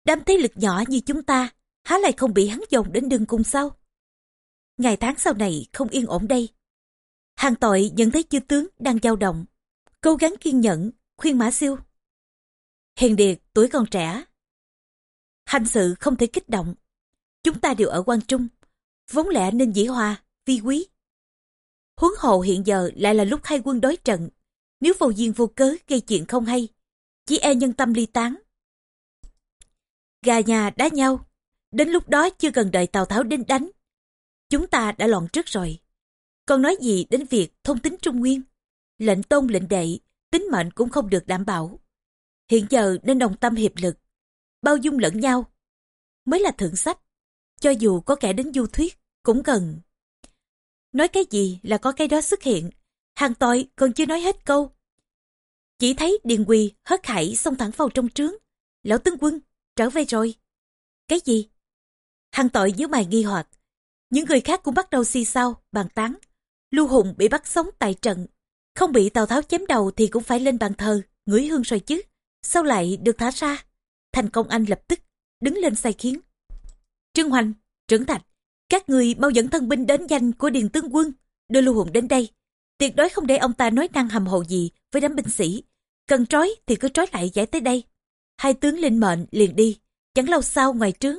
Đám thế lực nhỏ như chúng ta, há lại không bị hắn dồn đến đường cùng sao? Ngày tháng sau này không yên ổn đây. Hàng tội nhận thấy chư tướng đang dao động, cố gắng kiên nhẫn, khuyên Mã Siêu. Hiền Điệt tuổi còn trẻ, hành sự không thể kích động. Chúng ta đều ở quan Trung, vốn lẽ nên dĩ hòa, vi quý. Huấn hồ hiện giờ lại là lúc hai quân đối trận, nếu vô duyên vô cớ gây chuyện không hay, chỉ e nhân tâm ly tán. Gà nhà đá nhau, đến lúc đó chưa cần đợi Tào Tháo đến đánh. Chúng ta đã loạn trước rồi. Còn nói gì đến việc thông tính Trung Nguyên? Lệnh tôn lệnh đệ, tính mệnh cũng không được đảm bảo. Hiện giờ nên đồng tâm hiệp lực, bao dung lẫn nhau, mới là thượng sách. Cho dù có kẻ đến du thuyết, cũng cần. Nói cái gì là có cái đó xuất hiện, hàng tội còn chưa nói hết câu. Chỉ thấy Điền Quỳ hớt hải xông thẳng vào trong trướng. Lão tướng quân, trở về rồi. Cái gì? Hàng tội dưới mày nghi hoặc. Những người khác cũng bắt đầu xì xao, bàn tán. Lưu Hùng bị bắt sống tại trận. Không bị Tào Tháo chém đầu thì cũng phải lên bàn thờ, ngửi hương rồi chứ. Sao lại được thả ra? Thành công anh lập tức, đứng lên sai khiến. Trương Hoành, Trưởng Thạch, các người mau dẫn thân binh đến danh của Điền Tướng Quân, đưa Lưu Hùng đến đây. Tuyệt đối không để ông ta nói năng hầm hồ gì với đám binh sĩ. Cần trói thì cứ trói lại giải tới đây. Hai tướng linh mệnh liền đi, chẳng lâu sau ngoài trướng.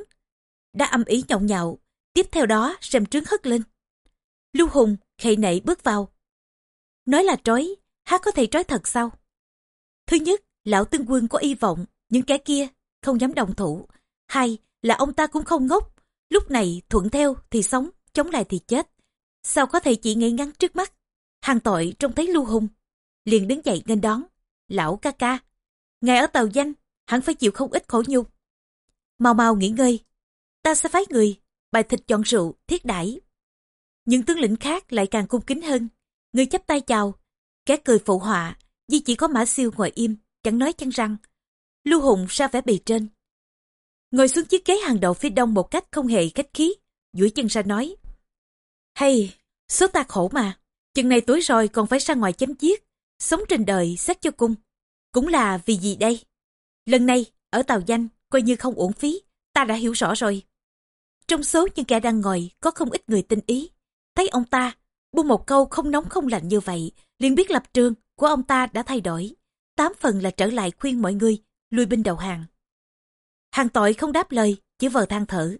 Đã âm ý nhậu nhạo, tiếp theo đó rèm trướng hất lên. Lưu Hùng khậy nảy bước vào. Nói là trói, há có thể trói thật sao? Thứ nhất, lão tướng quân có y vọng, những kẻ kia không dám đồng thủ. Hai là ông ta cũng không ngốc, lúc này thuận theo thì sống, chống lại thì chết. Sao có thể chỉ ngay ngắn trước mắt? Hàng tội trông thấy Lưu Hùng, liền đứng dậy nghênh đón. Lão ca ca, ngài ở tàu danh, hẳn phải chịu không ít khổ nhục. Mau mau nghỉ ngơi, ta sẽ phái người, bài thịt chọn rượu, thiết đãi. Những tướng lĩnh khác lại càng cung kính hơn. Người chấp tay chào, kẻ cười phụ họa, vì chỉ có mã siêu ngồi im, chẳng nói chăng răng. Lưu Hùng ra vẻ bề trên. Ngồi xuống chiếc ghế hàng đầu phía đông một cách không hề khách khí, duỗi chân ra nói. Hay, số ta khổ mà, chừng này tuổi rồi còn phải ra ngoài chém giết, sống trên đời xét cho cung. Cũng là vì gì đây? Lần này, ở Tàu Danh, coi như không uổng phí, ta đã hiểu rõ rồi. Trong số những kẻ đang ngồi có không ít người tinh ý. Thấy ông ta buông một câu không nóng không lạnh như vậy, liền biết lập trường của ông ta đã thay đổi. Tám phần là trở lại khuyên mọi người lui binh đầu hàng. Hàng tội không đáp lời, chỉ vờ than thở.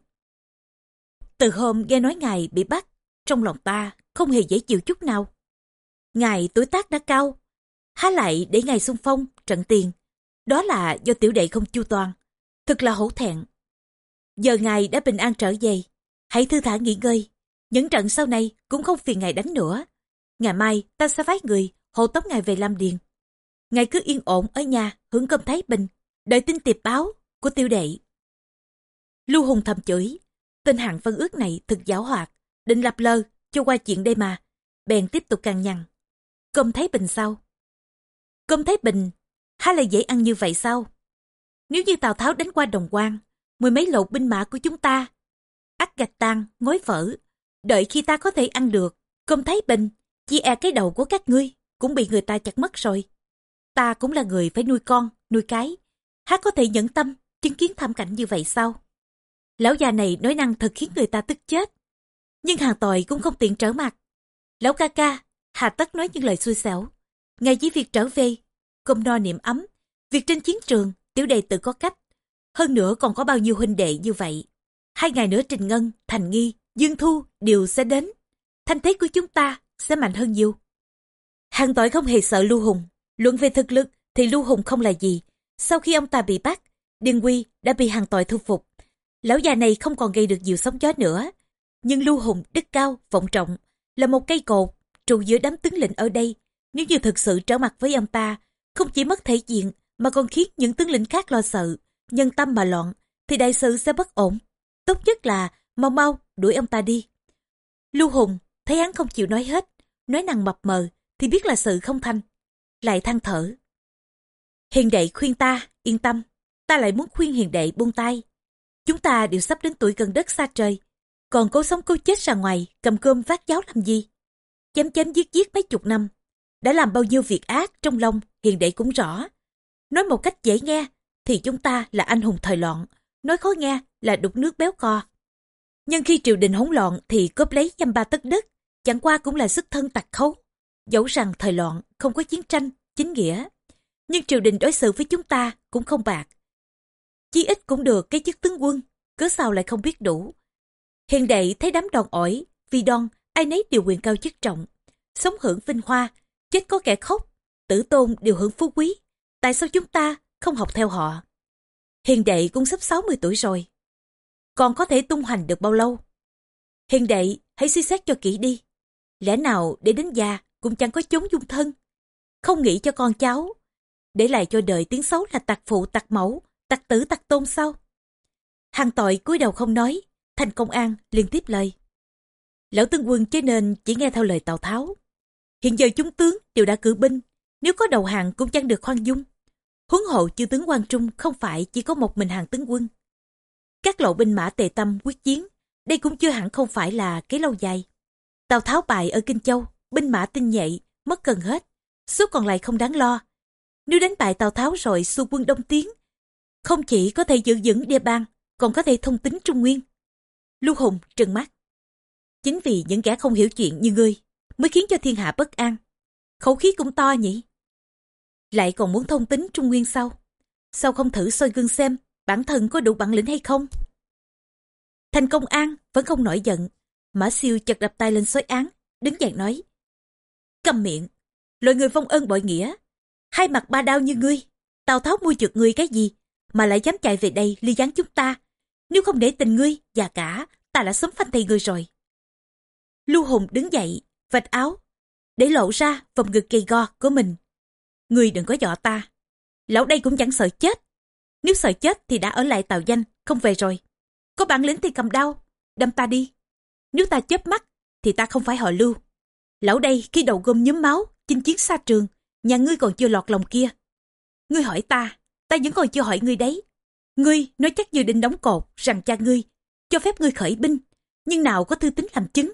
Từ hôm nghe nói ngài bị bắt, trong lòng ta không hề dễ chịu chút nào. Ngài tuổi tác đã cao, há lại để ngài xung phong, trận tiền. Đó là do tiểu đệ không chu toàn, thật là hổ thẹn. Giờ ngài đã bình an trở về, hãy thư thả nghỉ ngơi. Những trận sau này cũng không phiền ngài đánh nữa. Ngày mai ta sẽ phái người hộ tống ngài về Lam Điền. Ngài cứ yên ổn ở nhà hưởng cơm thái bình, đợi tin tiệp báo của tiêu đệ. Lưu Hùng thầm chửi, tên hạng phân ước này thực giáo hoạt, định lập lơ cho qua chuyện đây mà. Bèn tiếp tục càng nhằn. Cơm thấy Bình sao? Cơm thấy Bình, há là dễ ăn như vậy sao? Nếu như Tào Tháo đánh qua đồng quan, mười mấy lộ binh mã của chúng ta, ắt gạch tan, ngói vỡ, đợi khi ta có thể ăn được, cơm thấy Bình, chỉ e cái đầu của các ngươi cũng bị người ta chặt mất rồi. Ta cũng là người phải nuôi con, nuôi cái, há có thể nhẫn tâm chứng kiến thảm cảnh như vậy sao? Lão già này nói năng thật khiến người ta tức chết. Nhưng hàng tội cũng không tiện trở mặt. Lão ca ca, hà tất nói những lời xui xẻo. ngay chỉ việc trở về, cơm no niệm ấm. Việc trên chiến trường, tiểu đệ tự có cách. Hơn nữa còn có bao nhiêu huynh đệ như vậy. Hai ngày nữa Trình Ngân, Thành Nghi, Dương Thu đều sẽ đến. Thanh thế của chúng ta sẽ mạnh hơn nhiều. Hàng tội không hề sợ Lưu Hùng. Luận về thực lực thì Lưu Hùng không là gì. Sau khi ông ta bị bắt, Điền Quy đã bị hàng tội thu phục. Lão già này không còn gây được nhiều sóng gió nữa. Nhưng Lưu Hùng đức cao, vọng trọng, là một cây cột, trụ giữa đám tướng lĩnh ở đây. Nếu như thực sự trở mặt với ông ta, không chỉ mất thể diện, mà còn khiến những tướng lĩnh khác lo sợ, nhân tâm mà loạn, thì đại sự sẽ bất ổn. Tốt nhất là mau mau đuổi ông ta đi. Lưu Hùng thấy hắn không chịu nói hết, nói năng mập mờ thì biết là sự không thanh. Lại than thở. Hiền đệ khuyên ta, yên tâm, ta lại muốn khuyên hiền đệ buông tay. Chúng ta đều sắp đến tuổi gần đất xa trời. Còn cố sống cố chết ra ngoài, cầm cơm vác giáo làm gì? Chém chém giết giết mấy chục năm. Đã làm bao nhiêu việc ác trong lòng, hiền đệ cũng rõ. Nói một cách dễ nghe, thì chúng ta là anh hùng thời loạn. Nói khó nghe là đục nước béo co. Nhưng khi triều đình hỗn loạn thì cướp lấy dăm ba tất đất, chẳng qua cũng là sức thân tặc khấu. Dẫu rằng thời loạn không có chiến tranh, chính nghĩa. Nhưng triều đình đối xử với chúng ta cũng không bạc. Chí ít cũng được cái chức tướng quân, cớ sao lại không biết đủ. Hiền đệ thấy đám đòn ỏi, vì đòn, ai nấy đều quyền cao chức trọng. Sống hưởng vinh hoa, chết có kẻ khóc, tử tôn đều hưởng phú quý. Tại sao chúng ta không học theo họ? Hiền đệ cũng sắp 60 tuổi rồi. Còn có thể tung hoành được bao lâu? Hiền đệ, hãy suy xét cho kỹ đi. Lẽ nào để đến già cũng chẳng có chống dung thân? Không nghĩ cho con cháu. Để lại cho đời tiếng xấu là tặc phụ tặc mẫu, tặc tử tặc tôn sao? Hàng tội cúi đầu không nói, thành công an liên tiếp lời. Lão tướng quân chế nên chỉ nghe theo lời Tào Tháo. Hiện giờ chúng tướng đều đã cử binh, nếu có đầu hàng cũng chẳng được khoan dung. Huấn hộ chư tướng quan Trung không phải chỉ có một mình hàng tướng quân. Các lộ binh mã tề tâm quyết chiến, đây cũng chưa hẳn không phải là kế lâu dài. Tào Tháo bại ở Kinh Châu, binh mã tinh nhạy, mất gần hết, số còn lại không đáng lo. Nếu đánh bại Tào Tháo rồi xu quân đông tiến, không chỉ có thể giữ vững địa bàn, còn có thể thông tính Trung Nguyên. Lưu Hùng trừng mắt. Chính vì những kẻ không hiểu chuyện như ngươi, mới khiến cho thiên hạ bất an. Khẩu khí cũng to nhỉ? Lại còn muốn thông tính Trung Nguyên sau Sao không thử soi gương xem bản thân có đủ bản lĩnh hay không? Thành công an vẫn không nổi giận. Mã siêu chật đập tay lên xói án, đứng dậy nói. Cầm miệng, loại người phong ơn bội nghĩa. Hai mặt ba đau như ngươi, Tào Tháo mua chuột ngươi cái gì, mà lại dám chạy về đây ly gián chúng ta. Nếu không để tình ngươi, và cả, ta đã sớm phanh tay ngươi rồi. Lưu Hùng đứng dậy, vạch áo, để lộ ra vòng ngực gầy go của mình. Ngươi đừng có dọa ta. Lão đây cũng chẳng sợ chết. Nếu sợ chết thì đã ở lại tàu danh, không về rồi. Có bản lĩnh thì cầm đau, đâm ta đi. Nếu ta chớp mắt, thì ta không phải họ lưu. Lão đây khi đầu gom nhúm máu, chinh chiến xa trường, nhà ngươi còn chưa lọt lòng kia. Ngươi hỏi ta, ta vẫn còn chưa hỏi ngươi đấy. Ngươi nói chắc như định đóng cột rằng cha ngươi cho phép ngươi khởi binh, nhưng nào có thư tính làm chứng.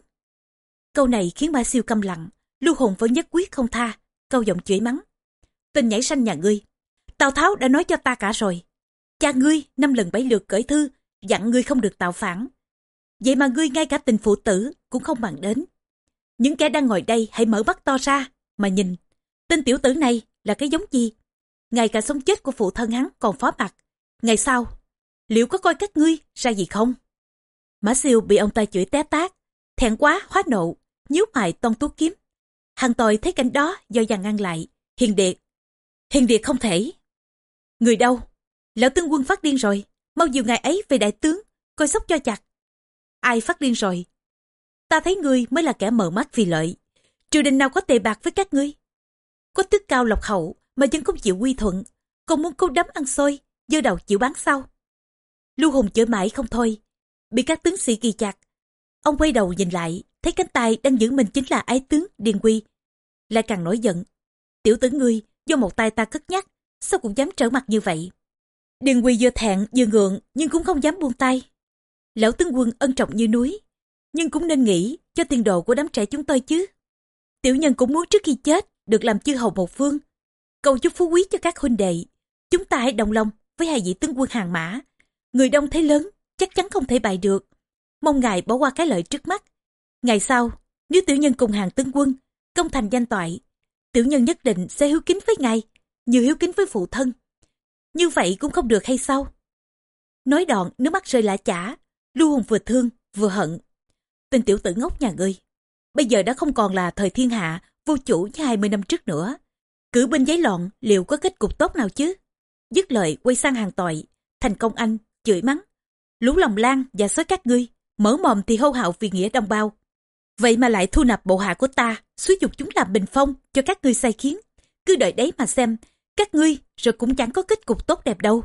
Câu này khiến ba siêu câm lặng, Lưu Hùng vẫn nhất quyết không tha, câu giọng chửi mắng. Tình nhảy sanh nhà ngươi, Tào Tháo đã nói cho ta cả rồi. Cha ngươi năm lần bảy lượt cởi thư, dặn ngươi không được tạo phản. Vậy mà ngươi ngay cả tình phụ tử cũng không bằng đến. Những kẻ đang ngồi đây hãy mở mắt to ra, mà nhìn. Tên tiểu tử này là cái giống gì? Ngay cả sống chết của phụ thân hắn còn phó mặt. Ngày sau, liệu có coi các ngươi ra gì không? Mã siêu bị ông ta chửi té tát, thẹn quá hóa nộ, nhíu mày toan tú kiếm. Hàng tòi thấy cảnh đó do dàng ngăn lại, hiền điệt. Hiền điệt không thể. Người đâu? Lão tướng quân phát điên rồi, mau dìu ngài ấy về đại tướng, coi sóc cho chặt. Ai phát điên rồi? Ta thấy ngươi mới là kẻ mở mắt vì lợi. Triều đình nào có tệ bạc với các ngươi? Có tước cao lộc hậu mà vẫn không chịu quy thuận, còn muốn câu đấm ăn xôi, dơ đầu chịu bán sau. Lưu Hùng chửi mãi không thôi, bị các tướng sĩ kỳ chặt. Ông quay đầu nhìn lại, thấy cánh tay đang giữ mình chính là ái tướng Điền Quy. Lại càng nổi giận. Tiểu tử ngươi, do một tay ta cất nhắc, sao cũng dám trở mặt như vậy? Điền Quy vừa thẹn vừa ngượng nhưng cũng không dám buông tay. Lão tướng quân ân trọng như núi, nhưng cũng nên nghĩ cho tiền đồ của đám trẻ chúng tôi chứ. Tiểu nhân cũng muốn trước khi chết được làm chư hầu một phương, cầu chúc phú quý cho các huynh đệ. Chúng ta hãy đồng lòng với hai vị tướng quân hàng mã. Người đông thế lớn, chắc chắn không thể bại được. Mong ngài bỏ qua cái lợi trước mắt. Ngày sau, nếu tiểu nhân cùng hàng tướng quân, công thành danh toại, tiểu nhân nhất định sẽ hiếu kính với ngài, như hiếu kính với phụ thân. Như vậy cũng không được hay sao? Nói đoạn, nước mắt rơi lã chả, Lưu Hùng vừa thương, vừa hận. tình tiểu tử ngốc nhà ngươi. Bây giờ đã không còn là thời thiên hạ, vô chủ như 20 năm trước nữa. Cử binh giấy loạn liệu có kết cục tốt nào chứ? Dứt lời quay sang hàng tội, thành công anh, chửi mắng. Lũ lòng lan và sói các ngươi, mở mồm thì hô hào vì nghĩa đồng bào. Vậy mà lại thu nạp bộ hạ của ta, xúi dục chúng làm bình phong cho các ngươi sai khiến. Cứ đợi đấy mà xem, các ngươi rồi cũng chẳng có kết cục tốt đẹp đâu.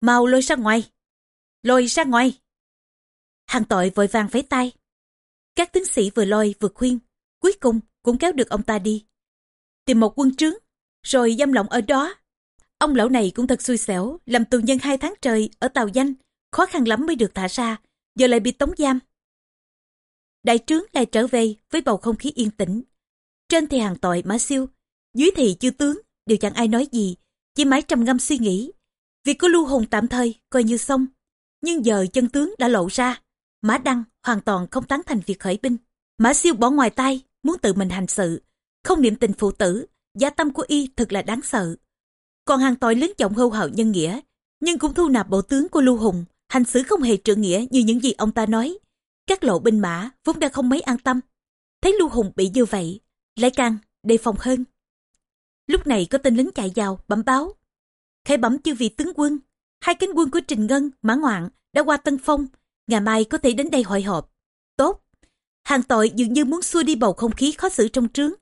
Mau lôi ra ngoài. Lôi ra ngoài. Hàng tội vội vàng vẫy tay. Các tướng sĩ vừa lôi vừa khuyên, cuối cùng cũng kéo được ông ta đi. Tìm một quân trướng, rồi giam lỏng ở đó. Ông lão này cũng thật xui xẻo, làm tù nhân hai tháng trời ở tàu danh, khó khăn lắm mới được thả ra, giờ lại bị tống giam. Đại trướng lại trở về với bầu không khí yên tĩnh. Trên thì hàng tội mã siêu, dưới thì chư tướng, đều chẳng ai nói gì, chỉ mãi trầm ngâm suy nghĩ. Việc của Lưu Hùng tạm thời coi như xong, nhưng giờ chân tướng đã lộ ra. Mã Đăng hoàn toàn không tán thành việc khởi binh. Mã Siêu bỏ ngoài tay, muốn tự mình hành sự. Không niệm tình phụ tử, gia tâm của y thật là đáng sợ. Còn hàng tội lớn trọng hưu hậu nhân nghĩa, nhưng cũng thu nạp bộ tướng của Lưu Hùng, hành xử không hề trượng nghĩa như những gì ông ta nói. Các lộ binh mã vốn đã không mấy an tâm. Thấy Lưu Hùng bị như vậy, lại càng đề phòng hơn. Lúc này có tên lính chạy vào, bẩm báo. Khải bẩm chư vị tướng quân, hai cánh quân của Trình Ngân, Mã Ngoạn đã qua Tân Phong, ngày mai có thể đến đây hội họp. Tốt. Hàng tội dường như muốn xua đi bầu không khí khó xử trong trướng.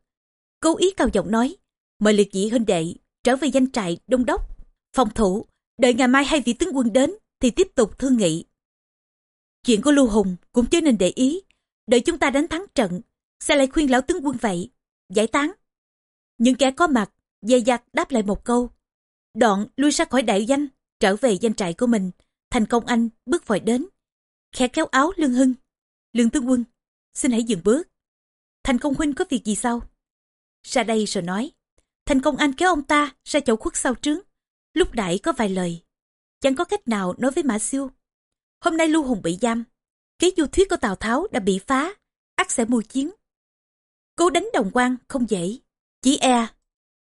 Cố ý cao giọng nói, mời liệt dĩ huynh đệ trở về danh trại đông đốc, phòng thủ, đợi ngày mai hai vị tướng quân đến thì tiếp tục thương nghị. Chuyện của Lưu Hùng cũng chưa nên để ý, đợi chúng ta đánh thắng trận, sẽ lại khuyên lão tướng quân vậy, giải tán. Những kẻ có mặt, dè dặt đáp lại một câu. Đoạn lui ra khỏi đại danh, trở về danh trại của mình, thành công anh bước vội đến, khẽ kéo áo lương hưng lương tướng quân xin hãy dừng bước thành công huynh có việc gì sao ra đây rồi nói, thành công anh kéo ông ta ra chỗ khuất sau trướng lúc nãy có vài lời, chẳng có cách nào nói với mã siêu hôm nay lưu hùng bị giam kế du thuyết của tào tháo đã bị phá ắt sẽ mưu chiến cố đánh đồng quan không dễ chỉ e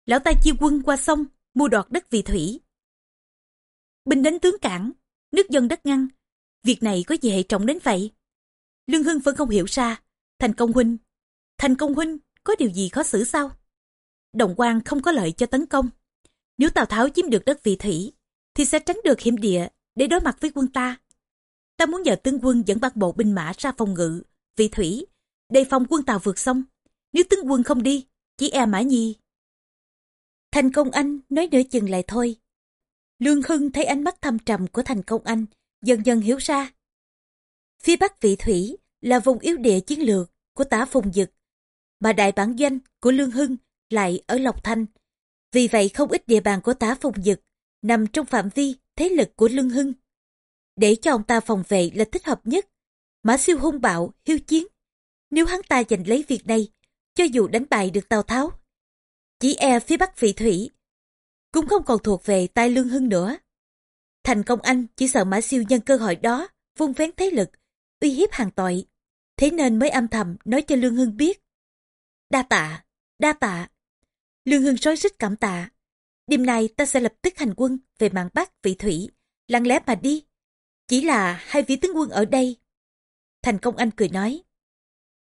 lão ta chia quân qua sông, mua đoạt đất vì thủy binh đánh tướng cản, nước dân đất ngăn Việc này có gì hệ trọng đến vậy? Lương Hưng vẫn không hiểu ra. Thành công huynh. Thành công huynh có điều gì khó xử sao? Đồng quan không có lợi cho tấn công. Nếu Tào Tháo chiếm được đất vị thủy, thì sẽ tránh được hiểm địa để đối mặt với quân ta. Ta muốn nhờ tướng quân dẫn bắt bộ binh mã ra phòng ngự, vị thủy, đề phòng quân Tào vượt sông. Nếu tướng quân không đi, chỉ e mã nhi. Thành công anh nói nửa chừng lại thôi. Lương Hưng thấy ánh mắt thâm trầm của thành công anh, dần dần hiểu ra. Phía Bắc Vị Thủy là vùng yếu địa chiến lược của tả Phùng Dực, mà đại bản doanh của Lương Hưng lại ở Lộc Thanh. Vì vậy không ít địa bàn của tá Phùng Dực nằm trong phạm vi thế lực của Lương Hưng. Để cho ông ta phòng vệ là thích hợp nhất. Mã siêu hung bạo, hiếu chiến. Nếu hắn ta giành lấy việc này, cho dù đánh bại được Tào Tháo, chỉ e phía Bắc Vị Thủy cũng không còn thuộc về tay Lương Hưng nữa. Thành công anh chỉ sợ Mã Siêu nhân cơ hội đó, vung vén thế lực, uy hiếp hàng tội. Thế nên mới âm thầm nói cho Lương Hưng biết. Đa tạ, đa tạ. Lương Hưng sói rít cảm tạ. Đêm nay ta sẽ lập tức hành quân về mạng Bắc vị thủy, lặng lẽ mà đi. Chỉ là hai vị tướng quân ở đây. Thành công anh cười nói.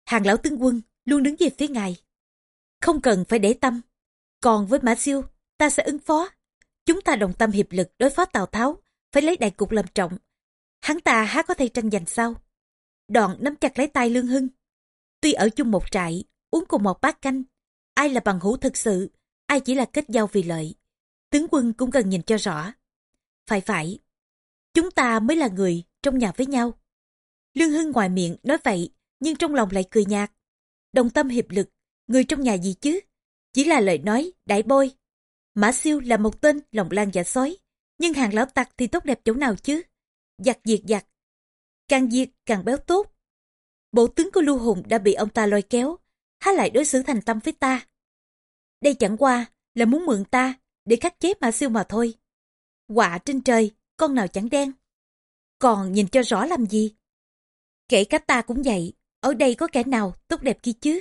Hàng lão tướng quân luôn đứng về phía ngài. Không cần phải để tâm. Còn với Mã Siêu, ta sẽ ứng phó. Chúng ta đồng tâm hiệp lực đối phó Tào Tháo, phải lấy đại cục làm trọng. Hắn ta há có thể tranh giành sao? Đoạn nắm chặt lấy tay Lương Hưng. Tuy ở chung một trại, uống cùng một bát canh, ai là bằng hữu thực sự, ai chỉ là kết giao vì lợi. Tướng quân cũng cần nhìn cho rõ. Phải phải, chúng ta mới là người trong nhà với nhau. Lương Hưng ngoài miệng nói vậy, nhưng trong lòng lại cười nhạt. Đồng tâm hiệp lực, người trong nhà gì chứ? Chỉ là lời nói, đại bôi. Mã siêu là một tên lòng lan giả sói, nhưng hàng lão tặc thì tốt đẹp chỗ nào chứ? Giặt diệt giặc, càng diệt càng béo tốt. Bộ tướng của Lưu Hùng đã bị ông ta lôi kéo, há lại đối xử thành tâm với ta. Đây chẳng qua là muốn mượn ta để khắc chế mà siêu mà thôi. quả trên trời, con nào chẳng đen. Còn nhìn cho rõ làm gì? Kể cả ta cũng vậy, ở đây có kẻ nào tốt đẹp kia chứ?